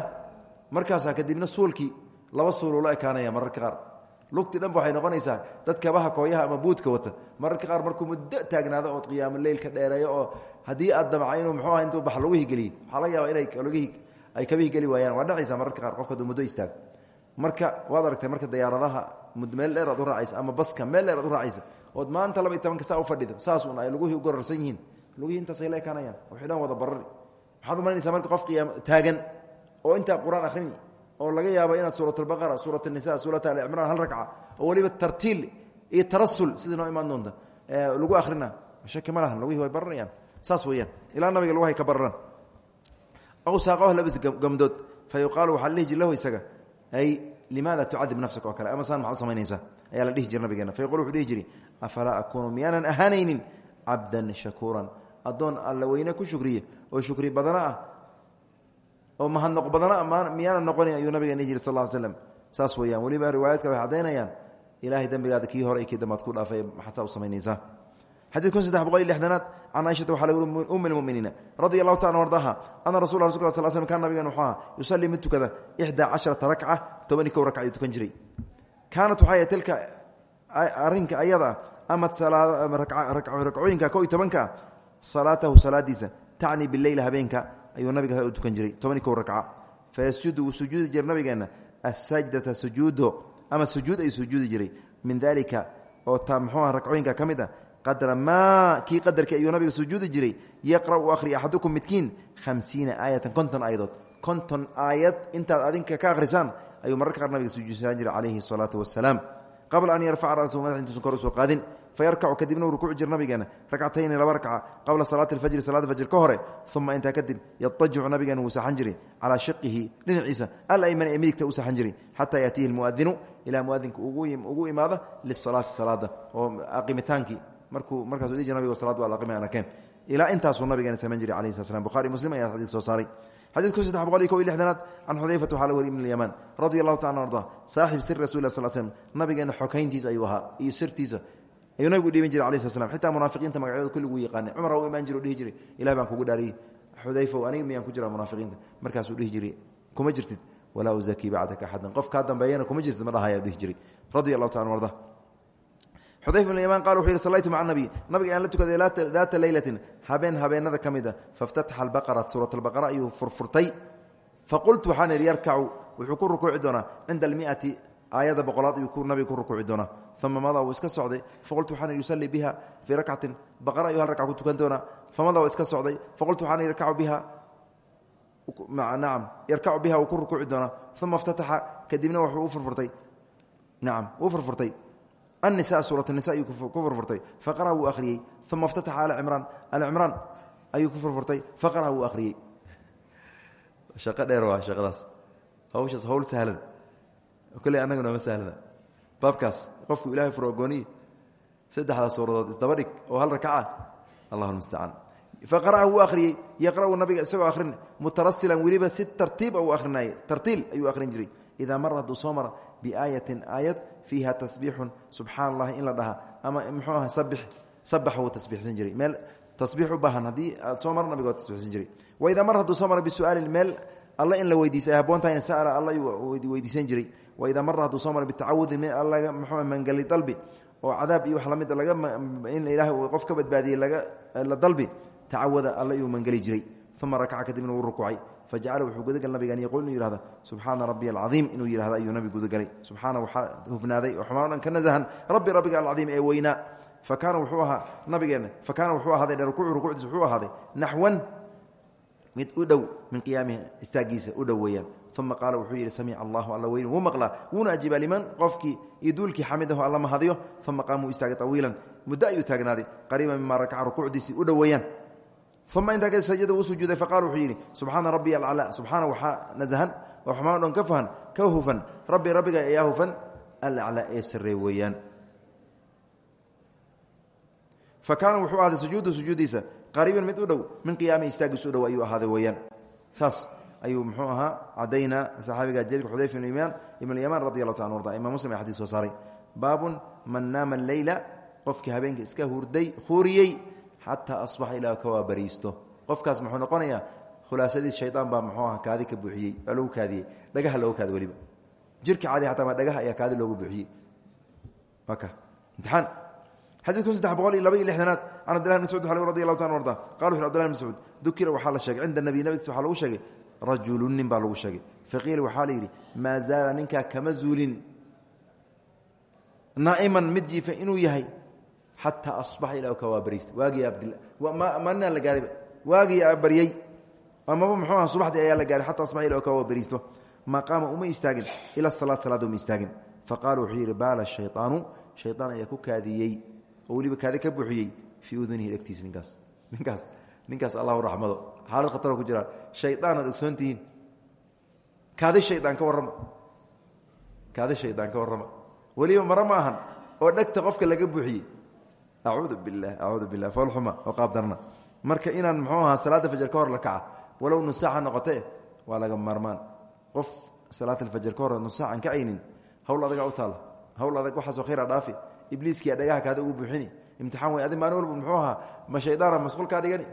Speaker 1: markaasaa kadibna suulkii laba suul ula ekaanaya mararka qaar lugti dhanba waxay noqonaysaa dad kabaha kooyaha ama buudka wata mararka qaar markuu muddo taagnaado ood qiyaamo leylka dheereeyo oo haddii aad damca inuu mxuu ah intuu bax lagu higeliye waxaa laga yaaba inay lugihii ay kaba higeli waayaan. Waa dhacaysa mararka qaar qofka muddo istaago. Marka waad aragtay marka dayaaradaha meel dheer u raacaysa ama baska meel dheer u raacaysa ood maanta laba iyo tobanka fadhido saas un ay lugihii u gorarsan yihiin. Lugihii intaasay la ekaanayaan. Waxay dhan wada barari. Waxaad u malaynaysaa marka qof qiyaam taagan oo intaa qur'aan oo laga yaabo inaad suurat albaqara suurat anisa suurat alicimraan hal ragca oo weliba tartiil iyo tarasul sidii noo imaan lagu akhrina shaki ma lahan lugihii way baranayaan. Saas weeyaan. Ilaa nabiga lagu hay ka bararan aw saaqaho labis gamdood. Fa yuqaalu waxaa lihi ji lahu isaga ay limaada tucadib nafsaka oo kale? Ama saan maxaad samaynaysaa ayaa la dhihi jira nabigeena fa yaqul wuxuu dhihi jiri afalaa akuunu miyaanan ahaanaynin cabdan shakuuran? Addoon alla weyne ku shukriye oo shukri badana ah oo mahadnoq badana miyaanan noqonin ayuu nabigeena dhihi jiri sal ll slam saas weyaan weliba riwaayaadka waxay caddaynayaan ilahay dembigaada kii xadid kun saddex boqol iyo lixdanaad can caaishata waxaa laga uri um lmuminiina radi allahu taala ardaha ana rasul rasulka sal slam kaan nabigan wuxuu ahaa yusalii mid tukada ixdaa casharata rakca toban iyo kow rakc ayuu tukan jiray. Kaanat waxay tilka arrinka ayada amad rakcooyinka kow iyo tobanka salaatahu salaadiisa tacni bileyla habeenka ayuu nabiga u tukan jiray toban iyo kow rakca fayasjudu wuu sujuudi jira nabigeena asajdata sujuudo ama sujuud ay sujuudi jiray. Min dalika oo ta mxuuah rakcooyinka ka mid a qadra maa kii qadarkii ayuu nabiga sujuudi jiray yaqra u akhri axadukum midkiin hamsiina aayatan konton aayadood. Konton aayad intaad adinka ka akhrisaan ayuu mararka qaar nabiga sujuudsan jiray calayhi salaatu wasalaam qabla an yarfaca rasahu madax intuusan kor u soo qaadin fayarkacu kadibna uu rukuuci jir nabigeena rakcatayni laba rakca qabla salaati alfajri salaada fajr ka hore uma intaa kadib yatajicu nabigeena wuu saxan jiray calaa shiqihi dhinaciisa alaymani ee midigta u saxan jiray xataa yaatiihi lmuadinu ilaa muadinka ugu imaada lisalaati salaada oo aqimitaankii markuu markaasuu dhihi jir nabiga salaad waa aqimi anakeen. Ilaa intaasuu nabigeena samayn jiray alayhi sala slam bukhari muslim ayaa xadiidka soo saaray. Xadiidku saddex boqol iyo kow iyo lixdanaad can xudayfata waxaa la wari ibn lyamaan radi allahu taala arda saaxib sir rasul sal slm nabigeena xokayntiisa ayuu ahaa iyo sirtiisa ayuu nabigu dhiibin jiray alai sl slam xitaa munaafiqiinta magacyooda kulliguu yaqaanay. Cumar u imaan jira o dhihi jiray ilah baan kugu dhaariyey xudayfow aniga miyaan ku jiraa munaafiqiinta? Markaasuu dhihi jiray kuma jirtid. Walaa uzakii bacdaka axadan. Qof kaa dambeeyana kuma jirtid ma dhahaya dhihi jiray. Radi allahu taala arda xudayfa bn yamaan qal wuxuu yihi sallaytu maca nabiy. Nabiga aan la tukaday daata leylatin habeen habeenada ka mid a faftataxa albaqara suurat albaqara ayuu furfurtay. Faqultu waxaan idhi yarkacu wuxuu ku rukuuci doonaa. Cinda almiati aayadda boqolaad ayuu nabiga ku rukuuci doonaa. Uma mada wuu iska socday. Faqultu waxaan idhi yusallii biha fii rakcatin baqara ayuu hal rakca ku tukan doonaa. Famada waa iska socday. Faqultu waxaan yarkacu biha. Nacam yarkacu biha wuu ku rukuuci doonaa. Uma iftataxa kadibna wuxuu u furfurtay. Nacam wuu furfurtay النساء suuرaة النساء ayuu ku furfurtay faqرأa wuu akhriyey ثuma اftataxa al cمraan alcمraan ayuu ku furfurtay faqرأa wuu akhriyey shaqo dheer waa shaqadaas hawshaas hawl sahlan kolley annaga nooma sahlana baabkaas qofku ilahay furo gooniyi saddexdaas suuradood isdaba dhig oo hal rakaca allah mustacaan faqara'ahu wuu akhriyey yaqra'u nabiga isagoo akhrin mutarasilan weliba si tartiiba uu akhrinayay tartiil ayuu akhrin jiray idaa mara hadduu soo mara biaayatin aayad fiiha tasbiixun subxaan allahi in la dhaha. Ama muxuu aha sabax wuu tasbiixsan jiray. Meel tasbiix u baahan haddii aad soo mara nabiga waa tasbiixsan jiray. Waidaa mar hadduu soo mara bisu'aalin meel alla in la weydiisa ay haboontahay sa'ala alla weydiisan jiray. Waidaa mara hadduu soo mara bitacawudin min allaga muxuu mangali dalbi oo cadaab iyo wax la mid laga in ilaahay uu qof ka badbaadiyey laga la dalbi tacawada mangeli fajacala wuxuu gudagal nabigan yaquul inuu yihahda subxaana rabbiy alcaiim inuu yihahda ayuu nabi gudagalay subxaana waxaa hufnaaday oo xumaan o dhan ka nasahan rabbi rabbiga alcaiim ee weynaa fakaana wuxuu ahaa nabigeena fakaana wuxuu ahaaday rukuucu rukuucdiis wuxuu ahaaday naxwan mid u dhow min qiyaamihi istaagiisa u dhow weeyaan uma qaala wuxuu yidhi samica allahu alla weyn wuu maqlaa wuuna ajiibaa liman qofkii iyo duulkii xamidahu alla mahadiyo uma qaamuu istaagay awiilan muddo ayuu taagnaaday qariiban mima rakaca rukuucdiisii u dhoweeyaan uma intaa kadib sajada uu sujuuday faqala wuxuu yidhi subxaana rabbiy alclaa subxaana waxaa nasahan oo xumaan o dhan ka fahan ka hufan. Rabbi rabbiga ayaa hufan alaclaa ee saree weeyaan. Fa kaana wuxuu ahaaday sujuudu sujuudiisa. Qariiban mid u dhow min qiyaamihi istaagiis u dhow ayuu ahaaday weeyaan. Saas ayuu muxuu ahaa cadaynaa saxaabiga jaliilka xudayfa ibn imaan ibn yamaan radi allahu ta an arda imam muslim ayaa xadis soo saaray. Baabun man naama alleyla qofkii habeenka iska hurday huuriyey xataa asbaxa ilaa ka waa bariisto qofkaas muxuu noqonayaa khulaasadii shaydaan baa muxuu aha kaadi ka buuxiyey waa lagu kaadiyey. Dhagaha looga kaadi weliba. Jirka caadi xataa ma dhagaha ayaa kaadi loogu buuxiyey. Waa ka imtixaan. Xadiid kun saddex boqol iyo laba iyo lixdanaad can abdillahi bn mascuud radi allahu ta arda qala wuxu abdillahi bn mascuud dukira waxaa la sheegay cinda nabiy nabigis waxaa lagu sheegay rajulu nin baa lagu sheegay. Faqiila waxaa la yidhi maa zaala ninkaa kama zuulin. Naa'iman mid jiifa inuu yahay xataa asbaxa ila ka waa bariis waagii abdmana la gaarayba waagii baryey amaba muxuu aha subaxdii ayaa la gaaray xata asbaxa ila ka waa bariisto maa qaama uma istaagin ila salaad salaada uma istaagin faqala wuxuu yidhi baala shayaanu shayaan ayaa ku kaadiyey oo weliba kaadi ka buuxiyey fii udunihi dhegtiisa ninkaas ninkaas ninkaas allahu raxmado xaalad khataro ku jiraan shayaan aad ogsoontihiin kaadi shayaan ka warrama kaadi shaydaan ka warrama weliba maro ma ahan oo dhegta qofka laga buuxiyey acuudu bilah acuudu bilah foolxuma oo qaabdarna marka inaan muxuu ahaa salaada fajar ka hor la kaca walow nusaaxa noqote waa laga maarmaan. Qof salaat alfajr ka hor nusaacan ka aynin hawl adagaa u taala hawl adag waxaasoo khayra dhaafi. Ibliiskiia dhagaha kaada ugu buuxini. Imtixaan wey adi maalin walba muxuu ahaa ma shaydaana masquul kaa dhigani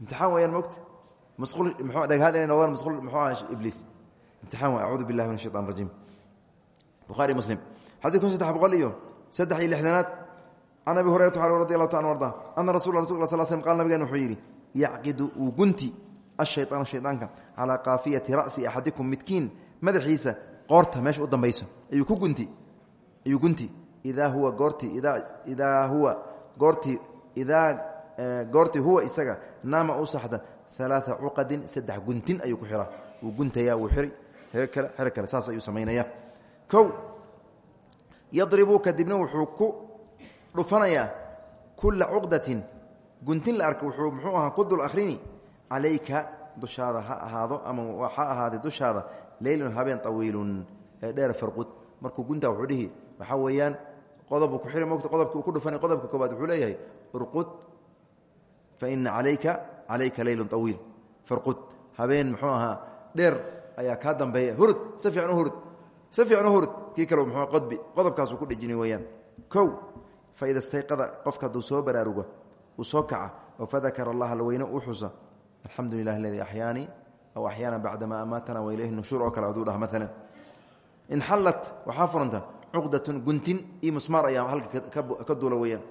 Speaker 1: imtixaan weyaan mogta masquul mxuu dhagahaad inay noqdaan masquul muxuu aha ibliis. Imtixaan wey acuudu billahi min ashaytan rajiim. Bukhaari muslim. Xadii kun saddex boqol iyo saddex iyo lixdanaad can abi hurayrata a radi allahu ta an arda ana rasul rasul sl slm qal nabigen wuxuu yidhi yacqidu uu gunti ashayطaanu shaydaanka calaa kaafiyati ra'si axadikum midkiin madaxiisa qoorta meesha u dambayso. Ayuu gunti idaa huwa goorti idaa huwa goorti idaa goorti huwa isaga naama u saxda alaaa cuqadin guntin ayuu ku xiraa wuu guntaya wuu iri xero kale saas ayuu samaynaya o yadribu kadibna wuxuu dhufanayaa kula cuqdatin guntin la arka wuxuu muxuu ahaa ku dul akhrini calayka dushaada ha ahaado ama ha ahaaday dushaada leylun habeen awiilun ee dheer farqud. Markuu gunta wuxuu dhihi waxaa weeyaan qodobu ku xiri mogta qodobki uu ku dhufanay qodobka koobaad wuxuu leeyahay urqud fa ina calayka calayka leylun awiil farqud habeen muxuu ahaa dheer ayaa kaa dambeeya. Hurud si fiican u hurud si fiican u hurud. Kii kale muxuu qodbi qodobkaasuu ku dhejini weeyaan. Kow fa ida stayqada qofka hadduu soo baraarugo uu soo kaca oo fadakara allaha laweyne u xusa alxamdu lilah aladii axyaanii aw axyaana bacdama amaatana wa ilayhi nushuur oo kale aduu dhah maalan inxallat waxaa furanta cuqdatun guntin iyo musmaar ayaa halka ka duula weeyaan.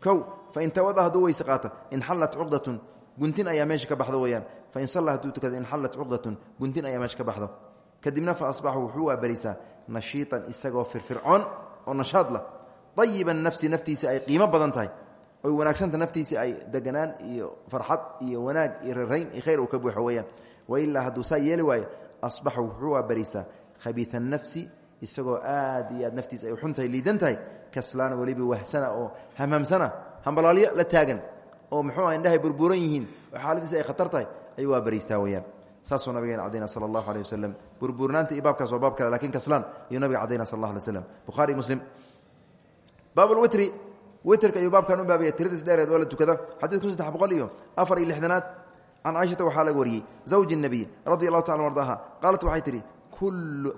Speaker 1: Kow fain tawada hadduu weyse qaata inxallat cuqdatun guntin ayaa meesha ka baxdo weyaan fain salla hadduu tukado inxallat cuqdatun guntin ayiban nafsi naftiisa ay qiimo badan tahay oy wanaagsanta naftiisa ay deganaan iyo farxad iyo wanaag iyo rarayn iyo khayr uu ka buuxo weyaan wailaa hadduu saa yeeli waayo asbaxa wuxuu waabariistaa khabiia nafsi isagoo aad iyo aad naftiisa ay xuntahay liidan tahay kaslaana weliba wahsana oo hamhamsana hambalaalyo la taagan oo muxuu indhahay burburan yihiin oo xaaladiisa ay khatar tahay ayuu waabariistaa weyaan saasuu nabigeena cadayna sala allahu aleh wasalam burburnaanta iyo baabkaas waa baab kale laakiin kaslaan sal baabulwitri witrka ayuu baabkan u baabaya tiradiis dheereed oo la tukada xadiid kun saddex boqol iyo afar iyo lixdanaad. Can caaishata waxaa laga wariyey zawji nebiy radi allahu taala ardaaha qaalat waxay tidhi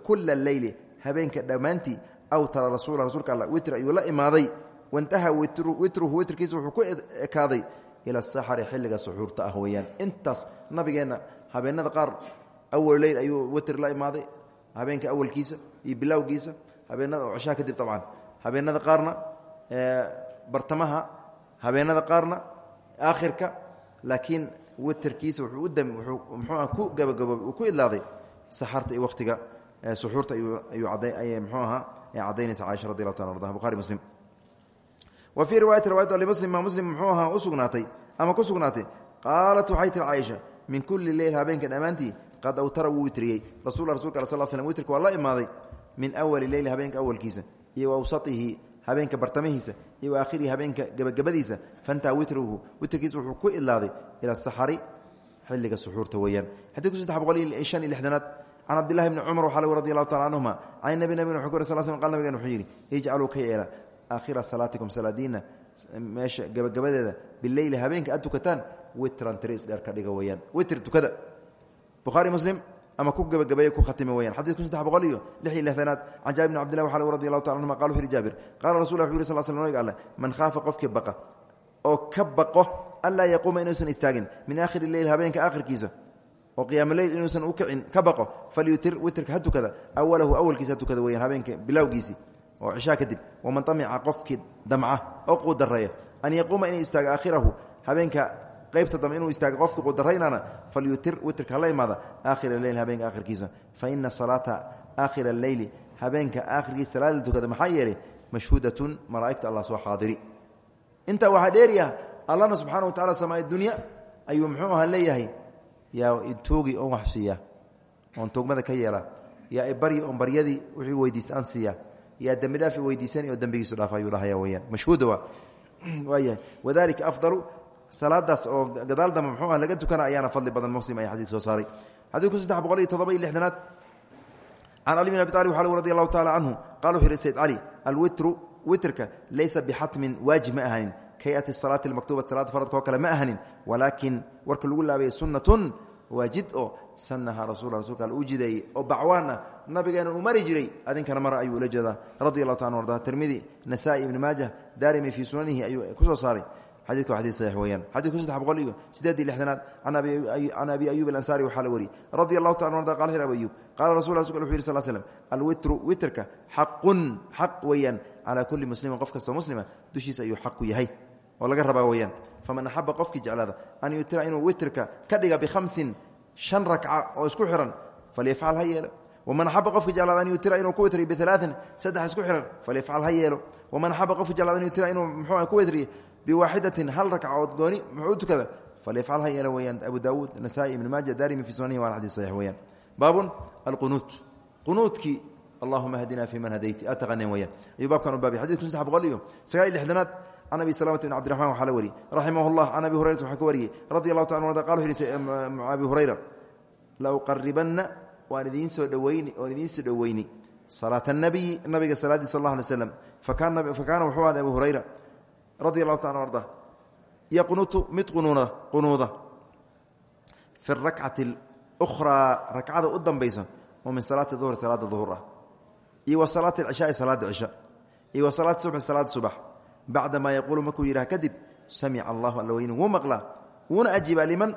Speaker 1: kula leyli habeenka dhammaantii awtara rasuula rasuulka alla witr ayuu la imaaday. Waintaha witruhu witrkiisa wuxuu ku ekaaday ila saxari xilliga suxuurta ah weeyaan. Intaas nabigeenna habeenada qaar awal leyl ayuu witr la imaaday habeenka awalkiisa iyo bilowgiisa habeenada ceshaha kadib abcan habeenada qaarna bartamaha habeenada qaarna aakhirka laakiin witerkiisa wuxuu u dam muxuuah ku gabagaboob ku idlaaday saxarta iyo wakhtiga suxuurta ayay muxuu ahaa ee caddaynaysa caaisha radi allahu taala ardaha bukhari muslim. Wa fii riwaayati riwayat limuslim ma muslim muxuu ahaa u ama ku sugnaatay qaalat waxay tiri min kulli leyl habeenka dhammaantii qad awtara wuu witriyey. Rasul rasulka al sal slm witrka waa la imaaday min awali leyli habeenka awalkiisa iyo awsatihi habeenka bartamihiisa iyo aakhirihi habeenka gebagabadiisa fantaha witruhu witrkiisa wuxuu ku idlaaday ila saxari xilliga suxuurta weeyaan. Xadidku saddex boqol shan iyo lixdanaad can cabdillahi bni cumar waxaa lg radi allahu tacala canhuma can nabi nabig wuxuu ku sal sl qal nabigan wuxuu yidhi ijcaluu ka yeela aakhira salaatikum salaadiina meesha gebagabadeeda bileyli habeenka aad tukataan witran tris dheer ka dhiga weeyaan. Witr tukada. Bukhaari muslim ama ku gebagabeeye ku khatime weyaan xadidku saddex boqol iyo lix iyo lixdanaad can jaabir bn abdillah waxa radi allahu taala anhuma qala wuxu uhi jaabir. Qaala rasul wuxu yiri sal sl nabiga alle man khaafa qofkii baqa oo ka baqo anlaa yaquuma inuusan istaagin min aakhiri leyl habeenka aakhirkiisa oo qiyaama leyl inuusan u kicin ka baqo falyutir witrka ha tukada awalahu awalkiisa ha tukada weyaan habeenka bilowgiisii oo cishaa kadib waman tamica qofkii damca oo quudareeya an yaquuma inuu istaago aakhirahu habeenka qaybta dambe inuu istaago qofka qudaraynana falyutir witrka hala imaada aakhira leyl habeenka aakhirkiisa. Fa ina salaata aakhira leyli habeenka aakhirkiisa salaada tukada maxaa yeelay mashhuudatun malaa'igta allah soo xaadiri. Intaa waxaa dheeriah allahna subxaana wa tacala samaay dunya ayuu muxuu aha leeyahay yaa intoogi oon wax siiya oon toogmada ka yeela. Yaa ibaryi oon baryadii wixii weydiista aan siiya. Yaa dembi dhaaf weydiisani oo dembigiisu dhaaf ayuu dhahaya weyaan mashhuuda waa waayahay wadalika afdalu salaadaas oo gadaal dambe muxuu ah laga tukana ayaana fadli badan muslim ayaa xadiidka soo saaray. Xadiidku saddex boqol iyo toddoba iyo lixdanaad. Can cali bin abi alib wa radi allahu tacala canhu qala wuxu yihi sayd cali alwitru witrka laysa bixatmin waajib ma ahanin. Kayati salaati maktuba salaada faradka oo kale ma ahanin. Walaakin warka lagu laabaya sunnatun waa jid oo sanaha rasul rasulka al u jideeyey oo bacwaana nabigeena uu mari jiray adinkana mara ayuu ula jeedaa. Radi allahu taala arda tirmidi nasaai ibni maajah daarimi fii sunanihi ayuu ku soo saaray xadidka waa xadid saxiix weeyaan. Xadidku saddex boqol iyo sideed iyo lixdanaad can abi ayub alansaari waxaa la wariyey radi allahu taala arda qala xir abu ayub qaala rasul rasulka wuxu yiri sal slm alwitru witrka xaqun xaq weeyaan calaa kulli muslimin qof kastoo muslima dushiisa ayuu xaqu yahay oo laga rabaa weyaan faman axaba qofkii jeclaada an yutira inuu witrka ka dhiga bihamsin shan rakca oo isku xiran falyafcal ha yeelo. Waman axaba qofki jeclaada an yutira inuu ku witriyo bialaain saddex isku xiran falyafcal ha yeelo. Waman axaba qofki jeclaada an yutira inuu mxuu ku witriyo bwaaxidatin hal rakcadood gooni muxuu tukada falyafcal ha yeela weyaan abu daawuud nasaa-i ibn maaja darimi fi sunanihi waana xadis saxiix weyaan baabun alqunuut. Qunuudkii allahuma hadina fi man hadayti. Ataqanin weyaan ayuu baabkan u baabay xadisku saddex boqol iyo sagaal iyo lixdanaad can abi salamata bn cabdiraxman waxaa la wariyey. Raximah llah can abi hurayrata waxaa ka wariyey. Radi allahu taala arda qal wuxu abi hurayra la uqaribanna waan idiin soo dhawayni oon idiin soo dhoweyni salaata anabiyi nabiga salaadii sal allah alay slam fakaana wuxuu ahday abu hurayra radi allahu taala arda. Yaqunutu mid qunuuda qunuuda. Fi rakcati اukhraa rakcada u dambaysa oo min salaati duhri salaada duhur ah iyo wa salaati اcishaai salaada cisha iyo wa salaati subxi salaada subax bacdamaa yaquulu markuu yidhaha kadib samica allahu alla weyne wuu maqlaa. Wuuna ajiibaa liman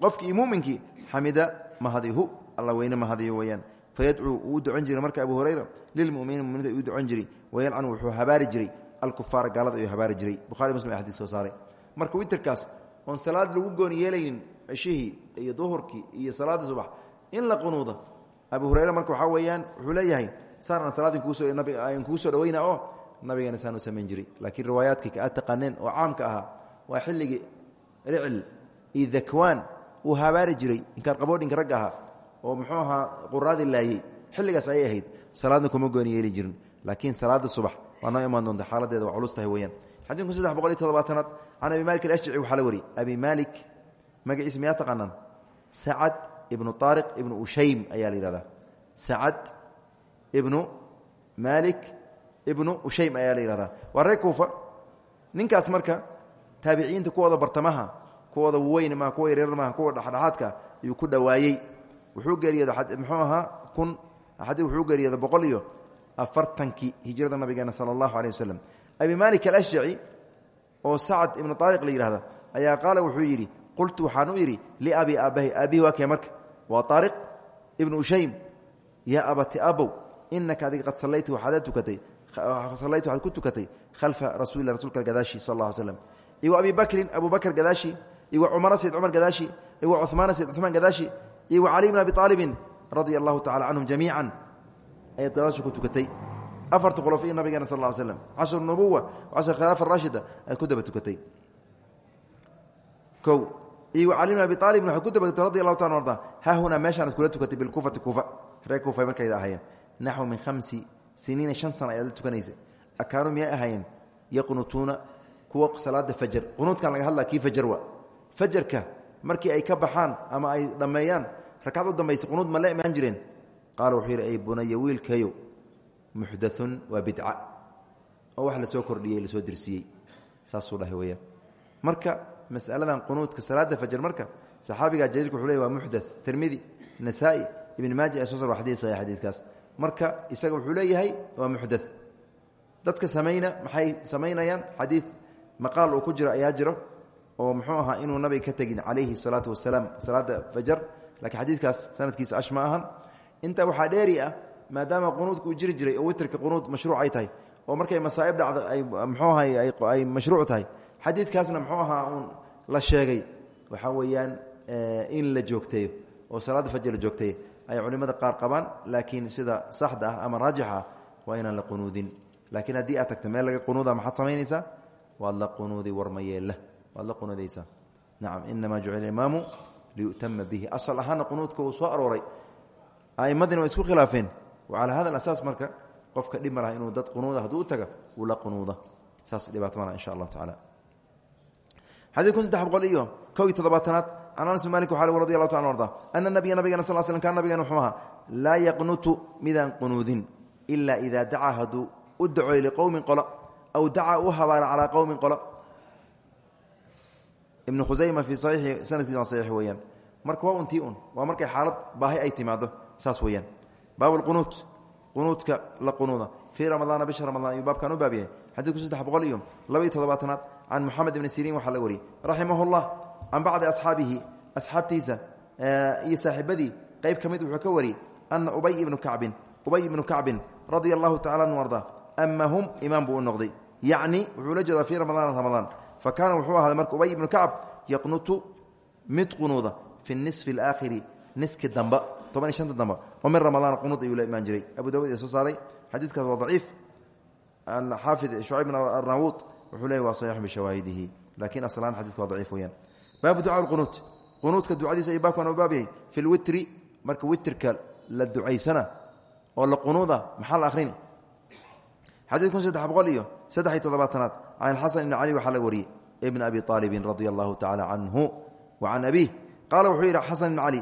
Speaker 1: qofkii iyo muuminkii xamida mahadihu alla weyne mahadiyo weyaan. Fayadcuu uu ducon jiray marka abu hurayra lilmuminiin muminiinta uu ducon jiray. Wayalcan wuxuu habaari jiray alkufaara gaalada ayuu habaari jiray. Buhari muslim xadis soo saaray. Marka witrkaas oon salaad lagu gooni yeelaynin cishihii iyo duhurkii iyo salaada subax in la qunuudo abu hurayra marka waxaa weeyaan wuxuu leeyahay saanaan salaadin kuusoonabigaan kuu soo dhaweyna oo nabigeena saan u samayn jiray. Laakiin riwaayaadkii aad taqaaneen oo caamka ahaa waa xilligii ricl iyo dakwaan uu habaari jiray inkaar qaboodhinka ragga ahaa oo muxuu waa noo imaan doonta xaaladeeda waa culus tahay weyaan xadiidku saddex boqol iyo toddobaatanaad can abi malik alashjaci waxaa la wariyey. Abi malik magaciisa miyaa taqaanaan? Sacad ibnu taariq ibnu ushaym ayaa la yihahdaa sacad ibnu malik ibnu ushaym ayaa la yihahdaa waa reer kuufa. Ninkaas marka taabiciyiinta kuwooda bartamaha kuwooda weyn maha kuwa yaryar maha kuwa dhexdhexaadka ayuu ku dhowaayey wuxuu geeriyooda muxuu ahaa kun xadii wuxuu geeriyooda boqol iyo afartankii hijrada nabigeena sala allahu aleyh wasalam abi malik alashjaci oo sacad ibnu taariq la yihahda ayaa qaala wuxuu yidhi qultu waxaan u idhi liabi aabahi aabihi waa kee marka? Waa taariq ibnu ushaym. Yaa abati abow inaka adiga qad sallayta waxaad tukatay sallayta waxaad ku tukatay khalfa rasuulillah rasulka gadaashi sal allah slam iwa abi bakrin abu bakr gadaashi iwa cumara sayd cumar gadaashi iwa cumaana sayd cumaan gadaashi iwa cali bn abi aalibin radia allahu tacala canhum jamiican ayaad gadaashi ku tukatay. Afarta khulafai nabigeena sal l slam cashru nubuwa cashar khilaafa raashida ayaad ku daba tukatay. O iwa cali bn abi aalibin waxaad ku daba tukatay radi allahu taala arda haahunaa meeshaanad kula tukatay bilkuufati kuufa reer kuufa markayda ahaayeen. Naxw min hamsi siniina shan sana ayaad la tukanaysa. Akaanuu miyay ahaayeen yaqnutuuna kuwa salaada fajar. Qunuudkan laga hadlaa kii fajar wa? Fajarka markii ay ka baxaan ama ay dhammeeyaan rakcad u dambaysa qunuud ma la imaan jireen qaala wuxuu yidhi ay bunaya wiilkayo muxdaun waa bidca. Oo wax la soo kordhiyey la soo dirsiiyey saasuu dhahay weyaan marka masaladan qunuudka salaada fajar marka saxaabiga jaliilka wuxuu ley waa muxda tirmidi nasaa-i ibn maaja soo sar xadii saxiix xadiidkaas. Marka isaga wuxuu leeyahay waa muxda dadka samayna maxay samaynayaan? Xadiid maqaal uu ku jiro ayaa jiro oo muxuu ahaa inuu nabiga ka tegin calayhi salaatu wasalaam salaada fajar. Laakiin xadiidkaas sanadkiisa ash ma ahan intaa waxaa dheeri ah maadaama qunuudka uu jiri jiray oo witrka qunuud mashruuc ay tahay oo markay masaa'ib dhacdo ay mxuu ahay ay mashruuc tahay. Xadiidkaasna muxuu ahaa uun la sheegay waxaa weeyaan in la joogteeyo oo salaada fajar la joogteeyo. Ay culimada qaar qabaan laakiin sida saxda ah ama raajixa ah waa inaan la qunuudin. Laakiin haddii aad tagta meel laga qunuuda maxaad samaynaysaa? Waad la qunuudi warmayeella. Waad la qunuudaysaa. Nacam inamaa jucila imaamu liyu'tama bihi. Asal ahaana qunuudka uu soo arooray a'imadina waa isku khilaafeen. Calaa hada asaas marka qofka dhib ma laha inuu dad qunuuda hadduu u taga uu la qunuuda. Saas dhibaato ma laha insha allahu tacala xadiid kun saddex boqol iyo kow iyo toddobaatanaad can anas bin malik waxaa radi allahu taala arda ana nabiya nabigana sal slm kaan nabigan wuxuu ahaa laa yaqnutu midaan qunuudin ilaa idaa dacaa hadduu u dacoy liqowmin qolo aw dacaa u habaara calaa qowmin qolo. Ibnu khusayma fii saxiixi sanadkiis waa saxiix weeyaan. Marka waa untii un waa markay xaalad baahi ay timaado saas weeyaan. Baab lqunuut qunuudka la qunuuda. Fii ramadaana bisha ramadaan ayuu baabkan u baab yahay. Xadiidku saddex boqol iyo labaiyo toddobaatanaad can moxamed ibni siriin waxaa la wariyey raximah llah can bacdi asxaabihi asxaabtiisa iyo qayb ka wuxuu ka wariyey ana ubay ibnu kacbin ubay ibnu kacbin radia allahu tacala anu arda ama hum imaam buu u noqday. Yacni wuxuu la jeedaa fii ramadaan ramadaan. Fa kaana wuxuu ahaaday marka ubay ibnu kacb yaqnutu mid qunuuda toban iyo shanta dambe. Oo min ramadaan qunuud ayuu la imaan jiray. Abu dawud ee soo saaray. Xadiidkaas waa daciif. Xaafid shucayb bin arnawuud wuxuu leeyay waa saxiix bishawaahidihi. Laakiin aslaan xadidka waa daciif weyaan baabu ducaa lqunuut qunuudka ducadiisa ayuu baabkan u baab yahay fi lwitri marka witrka la ducaysana oo la qunuuda maxaa la akhrini xadiid kun saddex boqol iyo saddex iyo toddobaatanaad. Can xasan ibni cali waxaa la wariyey ibn abi aalibin radia allahu tacala canhu wa can abiih. Qaala wuxuu yidhi xasan ibn cali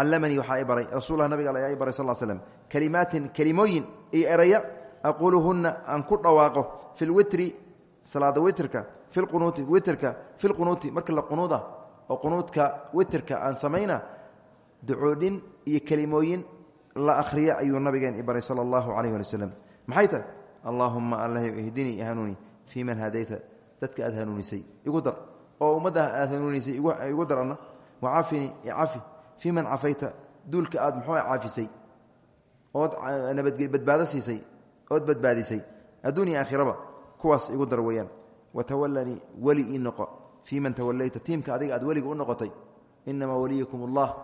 Speaker 1: callamanii waxaa i baray rasuullah nabiga ayaa i baray sal slm kalimaatin kelimooyin iyo eraya aquuluhunna aan ku dhawaaqo fi lwitri salaada witrka fi lqunuuti witrka fi lqunuuti marka la qunuuda oo qunuudka witrka aan samayna ducoodhin iyo kelimooyin la akhriya ayuu nabigeen i baray sala allahu calayh ali waslem maxay tahay? Allaahuma allah ihdinii hanuuni fii man hadayta dadka aad hanuunisay. Igu dar. Oo ummadda aad hanuunisay fii man cafayta duulka aad muxuu caafisay ood nabadbadbaado siisay ood badbaadisay. Adduuniya aakhiraba kuwaas igu dar weeyaan. Watawalanii weli ii noqo. Fii man tawalayta tiimka adiga aad weliga u noqotay. Inamaa waliyukum allah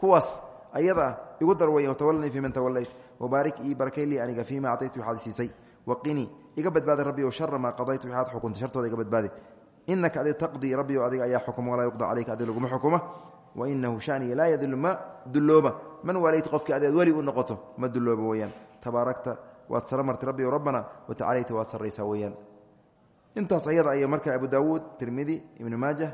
Speaker 1: kuwaas ayada ah igu dar weyan watawalanii fii man tawalayt wabaarik ii barakay lii aniga fii ma acaytu waxaad siisay. Waqinii iga badbaada rabbi o shara maa qadaytu waxaad xukunta shartooda iga badbaadi. Inaka adi taqdii rabbi o adiga ayaa xukuma walaa wainahu shaniya laa yadilu ma dullooba. Man waalayta qofkii adi aad weli u noqoto ma dullooba weyaan tabaarakta waad sara martay rabbi rabbana watacalayta waad sarraysaa weyaan intaas ayada ay marka abu daawuud tirmidi ibnu maajah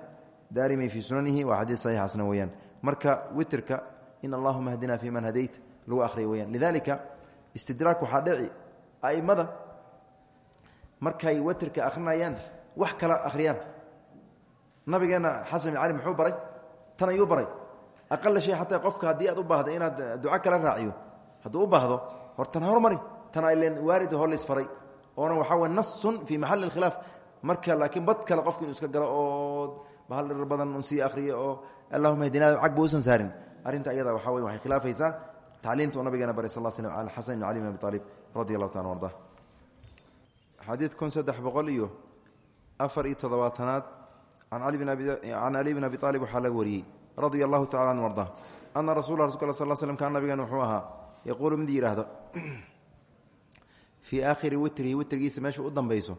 Speaker 1: daarimi fii sunanihi waa xadiid saxiixaasna weyaan marka witrka in allahuma hdina fii man hadayt lagu ahriya weyaan lidalika istidraak waxaa dhici a'immada markay witrka akhrinayaan wax kala akhriyaan. Nabigeenna xasan bin cali muxuu baray tan ayuu baray. Aqala shay xataa qofka haddii aad u baahdo inaad duco kala raaciyo. Hadduu u baahdo hortan hormari tan aylen waarid hor laysfaray oona waxaa wey nasun fii maxali khilaaf. Marka laakiin bad kale qofka inuu iska galo oo bahal dhir badan un sii akhriyo oo allahuma hdinaa cagba usan saarin. Arrinta ayada waxaa wey waxay khilaafaysaa tacliimta uu nabigeena baray sal slm al xasan ibn cali bin abi aalib radi allahu taala arda xadiid kun saddex boqol iyo afar iyo toddobaatanaad can cali bn abi aalib waxaa laga wariyey radia allahu tacala anhu arda ana rasul rasulka sal slm kaan nabigan wuxuu ahaa yaquulu mid yidhaahdo fii aakhiri witrihi witrigiisa meesha u dambayso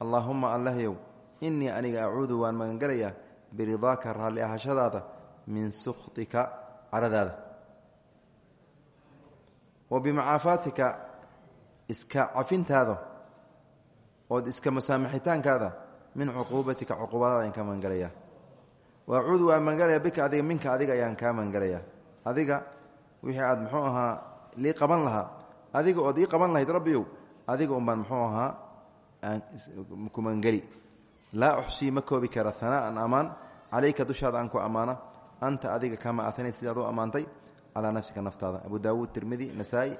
Speaker 1: allaahuma allahyow innii aniga acuudu waan magangelayaa biridaaka raalli ahashadaada min sukhtika caradaada wa bimacaafaatika iska cafintaada ood iska masaamaxitaankaada min cuquubatika cuquubadaada ayaan kaa magangelayaa wa acuudu waan magangelayaa bika adiga minka adiga ayaan kaa magangelayaa adiga wixii aad muxuu ahaa lii qaban lahaa. Adiga ood ii qaban lahayd rabbiyow adiga un baan muxuu ahaa kumangeli laa uxsii ma koobi kara hanaa'an ammaan calayka dushaada aan ku ammaana anta adiga kama aanayd sidaad u ammaantay calaa nafsika naftaada. Abu daawuud tirmidi nasaa-i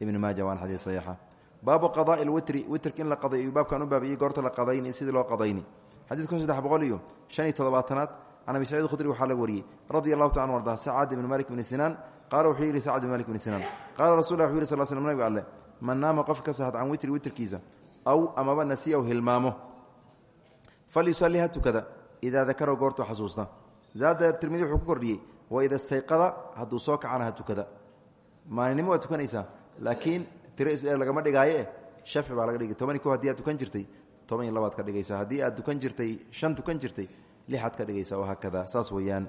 Speaker 1: ibni maaja waan xadiid saxiixa baabu qadaai lwitri witrka in la qaday ayuu baabkan u baabiyey goorta la qadayni sidii loo qadayni. Xadiid kun saddex boqol iyo shan iyo toddobaatanaad can abi saciid khudri waxaa laga wariyey radia allahu taala arda sacad ibni malik bni sinaan qaala wuxuu yidhi sacad ibn malik bni sinaan qaala rasul lah wuxu yiri sal slm nabiga alle man naama qof ka sahad can witri witrkiisa aw amaba nasiyaw hilmaamo. Falyusalli ha tukada idaa dakaraw goortuu xasuusta. Zaada tirmidi wuxuu ku kordhiyey waida stayqada hadduu soo tiro isdheer lagama dhigaaye shafci baa laga dhigay. Toban ko haddii aad tukan jirtay toban iyo ka dhigaysaa. Haddii aad tukan jirtay shan tukan jirtay lixaad ka dhigaysaa oo haakada saas weeyaan.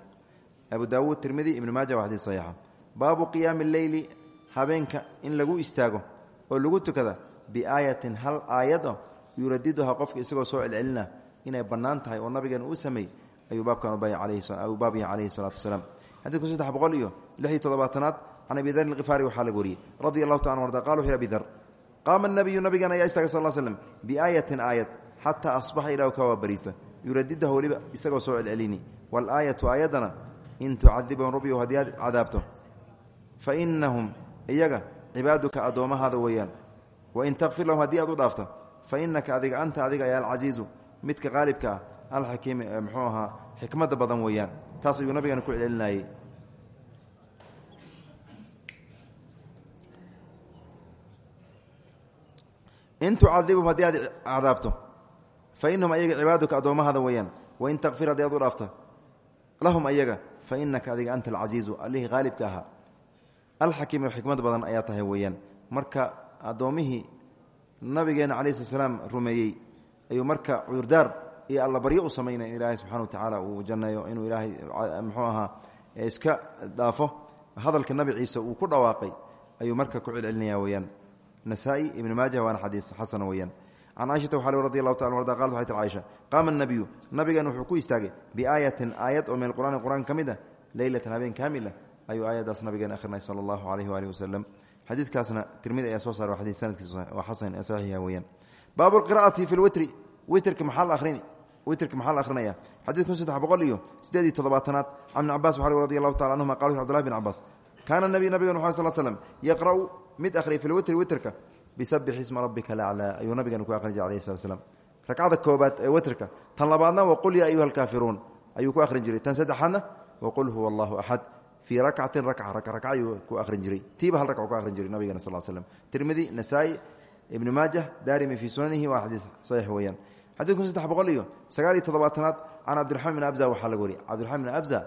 Speaker 1: Abu daawuud tirmidi ibnu maaja waa xadiid saxiixa. Baabu qiyaami leyli habeenka in lagu istaago oo lagu tukada biaayatin hal aayado yuradiduha qofka isagoo soo celcelina inay bannaan tahay oo nabigeena uu sameey ayuu baabkan baab yahay calayhi salaatu wasalaam xadiidku saddex boqol iyo lix iyo can abi darin alkhifaari waxaa laga wariyey radia allahu taala arda qala wuxu abi dar qaama nabiyu nabigan ayaa istaaga sal slm biaayatin aayad xataa asbaxa ilah ka waabariista yuradidahu weliba isagoo soo celcelini walaayatu aayaddana in tucadibahum rabbigu haddii aad cadaabto fa inahum iyaga cibaaduka addoomahaada weeyaan wain takfir lahum haddii aad u dhaafto fa inaka adiga anta adiga ayaa alcasiizu midka qaalibka ah alxakiim muxuu ahaa xikmadda badan weeyaan taas ayuu nabigana ku celcelinayey in tucadibhum haddii aad cadaabto fa inahum ayaga cibaaduka addoomahaada weeyaan. Wain takfir haddii aad u lahum ayaga fa inaka adiga anta alcasiizu allihii qaalibka ahaa. Alxakiim xikmad badan ayaa tahay weeyaan. Marka addoommihii nabigeena calayi slat slaam rumeeyey ayuu marka cudurdaar iyo allabaryo u samaynaya in ilaahay subxana wa tacaala uu janneeyo inuu ilaahay muxuu ahaa iska dhaafo. Hadalka nabi ciise uu ku dhawaaqay ayuu marka ku celcelinaya weyaan nasaa-i ibnu maajah waana xadiis xasana weyaan can caaishata waxaa radi allahu taala arda qalat waxay tir caaisha qaama nabiyu nabigan wuxuu ku istaagay biaayatin aayad oo min alqur'ani qur'aan ka mid ah leylatan habeen kaamil ah ayuu aayaddaas nabigeena akhrinay sala allahu calayhi waalihi wasalam xadiidkaasna tirmidi ayaa soo saaray xadiis sanadkiisa waa xasan ee saxiixa weeyaan. Baabu lqira'ati fi lwitri witrka maxaa la akhrini witrka maxaa la akhrinaya? Xadiid kun saddex boqol iyo sideed iyo toddobaatanaad can ibni cabas waxaa radi allahu tacala anhuma qala cbdullahi bin cabaas kaana nabiy nabigan wxu sal slm yaqra'u mid akhriya fi lwitri witrka bisabix isma rabbika laclaa ayuu nabigan ku akhrin jiray alayh slat slam ragcada koobaad ee witrka tan labaadna waqul yaa ayuha alkaafiruun ayuu ku akhrin jiray. Tan saddexaadna waqul huwa allahu axad fii rakcatin rakca rakca ayuu ku akhrin jiray. Tiiba hal rakc ku akhrin jiray nabigana sal slm tirmidi nasaa-i ibnu maajah daarimi fii sunanihi waa xadiis saxiix weeyaan. Xadid kun saddex boqol iyo sagaal iyo toddobaatanaad can cabdiraxmaan bin abza waxaa laga wariyay cabdiraxmaan bin abza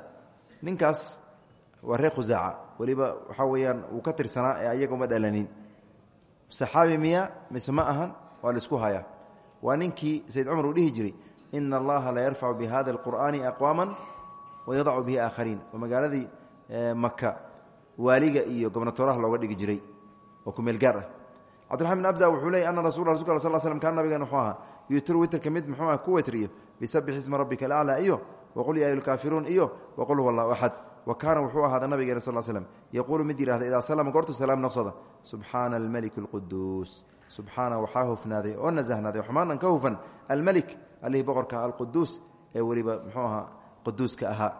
Speaker 1: ninkaas waa reer khusaaca weliba waxaa weeyaan uu ka tirsanaa ee ayaga uma dhalanin. Saxaabi miya mise ahan waa la isku hayaa. Waa ninkii sayd cumar uu dhihi jiray ina allaha la yarfacu bi hada alqur'aani aqwaama wayadacu bihi aakhariin. Waa magaaladii maka waaliga iyo gobnatoraha looga dhigi jiray oo kumeel gaar ah. Cabdiraxman bin abza wuxuu leeyay ana rasul rasulka sal slm kaan nabigan wuxuu ahaa yutru witrka muxuu ku wetriyo bisabix isma rabbika alaclaa iyo waqul ya ayuhakaafiruun iyo waqul huwa allahu axad wa kaana wuxuu ahaada nabigeena sal slm yaquulu mid yihahda idaa salama goortu salaam noqsada subxaana almelik alquduus subxaana waxaa hufnaaday oo nasahnaaday xumaanan ka hufan almelik allihii boqorka alquduus ee weliba muxuu ahaa quduuska ahaa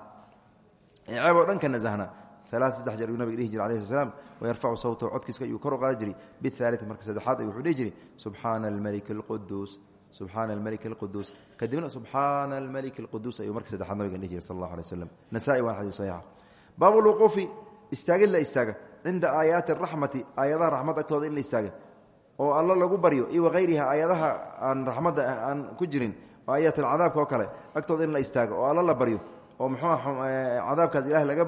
Speaker 1: ceeb oo dhan ka nasahna alaa saddex jeer ayuu nabiga dhihi jira alayh sl slam wayarfacu sawtahu codkiiska ayuu kor u qaadi jiray biaalii marka saddexaad ayuu wuxuu dhihi jiray subxaana almelik alquduus subxaana almelik alquduus kadibna subxaana almelik alquduus ayuu marka saddexaad baabu lwuquufi istaagid la istaaga. Cinda aayaati araxmati aayadaha raxmad agtooda in la istaaga. Oo alla lagu baryo iyo wahayriha aayadaha aan raxmadda aan ku jirin aayaat alcadaabka oo kale agtooda in la istaago. Oo alla la baryo oo muxuu cadaabkaas ilahay laga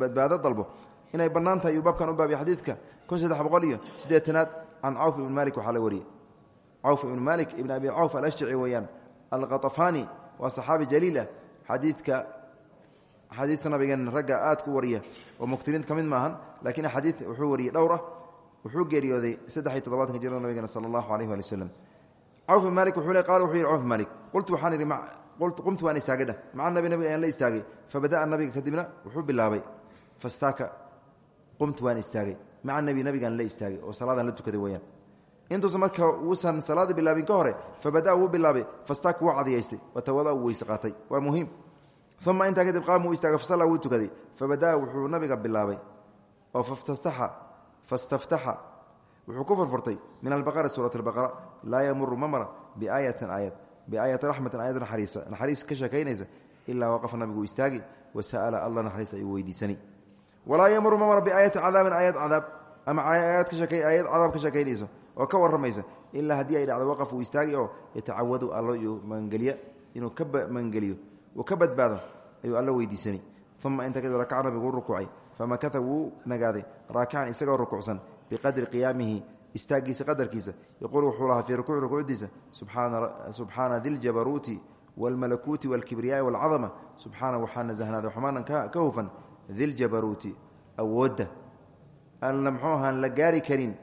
Speaker 1: badbaado dalbo. Inay bannaan tahay ayuu baabkan u baabiya xadiidka kun saddex boqol iyo siddeetanaad can cawf ibn malik waxaa la wariyey. Cawf ibn malik ibn abi cawf alashjaci weeyaan alkhatafani waa saxaabi jaliil ah xadiidka axaadiista nabigeen ragga aad ku wariya oo muktiriinta ka mid maahan laakiin axaadiid wuxuu wariyey dhowr ah wuxuu geeriyooday saddex iyo todobaatanka jirada nabigeena sala allahu alayh waali wasalam cawf ibn malik wuxuu le qala wuxuu yihi cawf ibn malik qultu waxaan idhi qumtu waan istaagay dheh maca nabi nabiga ayaan la istaagay. Fabada'a nabiga kadibna wuxuu bilaabay fastaaka qumtu waan istaagay. Maca nabi nabigaan la istaagay oo salaadaan la tukaday weyaan intuusa marka uusan salaada bilaabin ka hore uma intaa kadib qaama wuu istaagay fasalla wuu tukaday fabada'a wuxuu nabiga bilaabay oo fastaftaxa wuxuu ku furfurtay min albaqara suurat albaqara laa yamuru ma mara biaayatin aayad biaayati raxmatin aayad naxariisa naxariis ka sheekaynaysa ilaa waqafa nabigu istaagi wa sa'ala alla naxariis ayuu weydiisani walaa yamuru ma mara biaayati cadaabin aayad cadaab ama aayad cadaab ka sheekaynayso oo ka warramaysa ilaa haddii ay dhacdo waqaf uu istaagi oo yatacawadu allo magangeliyo uu ka badbaado ayuu alla weydiisani uma inta kadib rakaca nabigu u rukuucay famakata wuu nagaaday raakican isagoo rukuucsan biqadri qiyaamihi istaagiisa qadarkiisa yaquul wuxuu lahaa fii rukuuci rukuucdiisa subxaana diljabaruuti wاlmalakuuti wاlkibriyaai wاlcadama subxaana waxaa nasahnaaday xumaanan ka hufan diljabaruuti awoodda aanla mxuu ahaan la gaari karin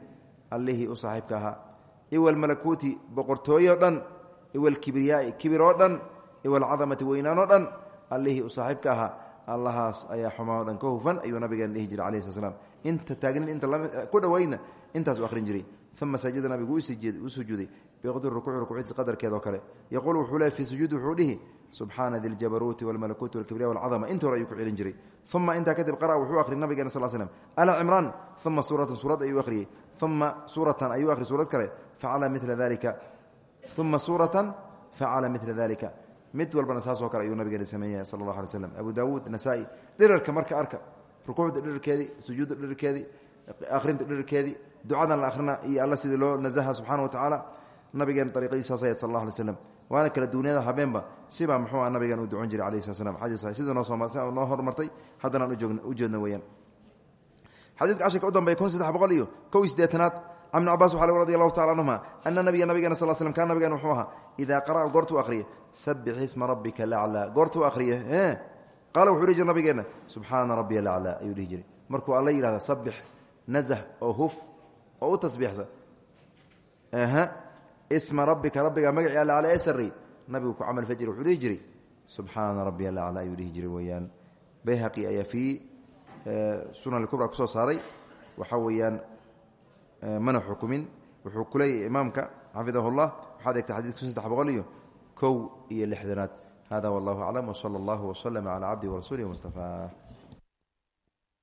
Speaker 1: allihii u saaxiibka ahaa iwalmalakuuti boqortooyo dhan iwalkibriyaai kibir oo dhan iwalcadamati weynaanoo dhan allihii u saaxiibka ahaa allahaas ayaa xumaa o dhan ka hufan ayuu nabigeena dhihi jiray alayhi sl slam inta taagnin inta ku dhawayna intaas u ahrin jiray uma sajada nabigu u sujuuday biqdri rukuuci rukuucdiis qadarkeedoo kale. Yaquul wuxuu leey fii sujuudi wuxuu dhihi subxaana di ljabaruuti walmalakuuti walkibriya walcadama inta hore ku celin jiray. Uma intaa kadib qara wuxuu akhri nabigeena sal slm ala cimraan. Uma suuratan suurad ayuu akhriyey. Uma suuratan ayuu akhri suurad kale facala mila dalika uma suuratan facala mila dalika mid walbana saasoo kale ayuu nabigeena sameeya sal allah alay abu daawuud nasaa-i dhirarka marka arka rukuucda dhirarkeedii sujuudda dhirarkeedii akhrinta dhirarkeedii ducadan la akhrina iyo alla sidii loo nazaha subxana wa tacaala nabigeena ariiqadiisaas ayad sal allah alay slam waana kala duunyada habeenba sibaa muxuu ah nabigan u ducon jiray alayhi slat slam xadii sida noosoo noo hormartay haddanaan u jeedno weeyaan. Xadiidka cashirka u dambeeya kun saddex boqol iyo kow iyo siddeetanaad ibn cabas waxa radi allahu tacala anhuma ana nabiya nabigeena sal slm kaan nabigeena wuxuu ahaa idaa qara'a goortuu akhriya sabix isma rabbika laclaa goortuu akhriya qaala wuxuu dhihi jira nabigeena subxaana rabbiya ayuu dhihi jiray alla yidhahda sabix nazah oo huf oo u tasbiixsa isma rabbika rabbiga magacii alla ala ee nabigu ku camal fajri wuxuu dhihi jiray subxaana rabbiya alaclaa ayuu dhihi jiray bayhaqi ayaa fii sunan alkubra ku soo saaray. Waxa weeyaan mana xukumin. Wuxuu kuleeyahy imaamka xafidahu llah waxaad egtay xadidku saddex boqol iyo kow iyo lixdanaad. Hada wallahu aclam wsala allahu waslama calaa cabdihi warasuulihi mustafa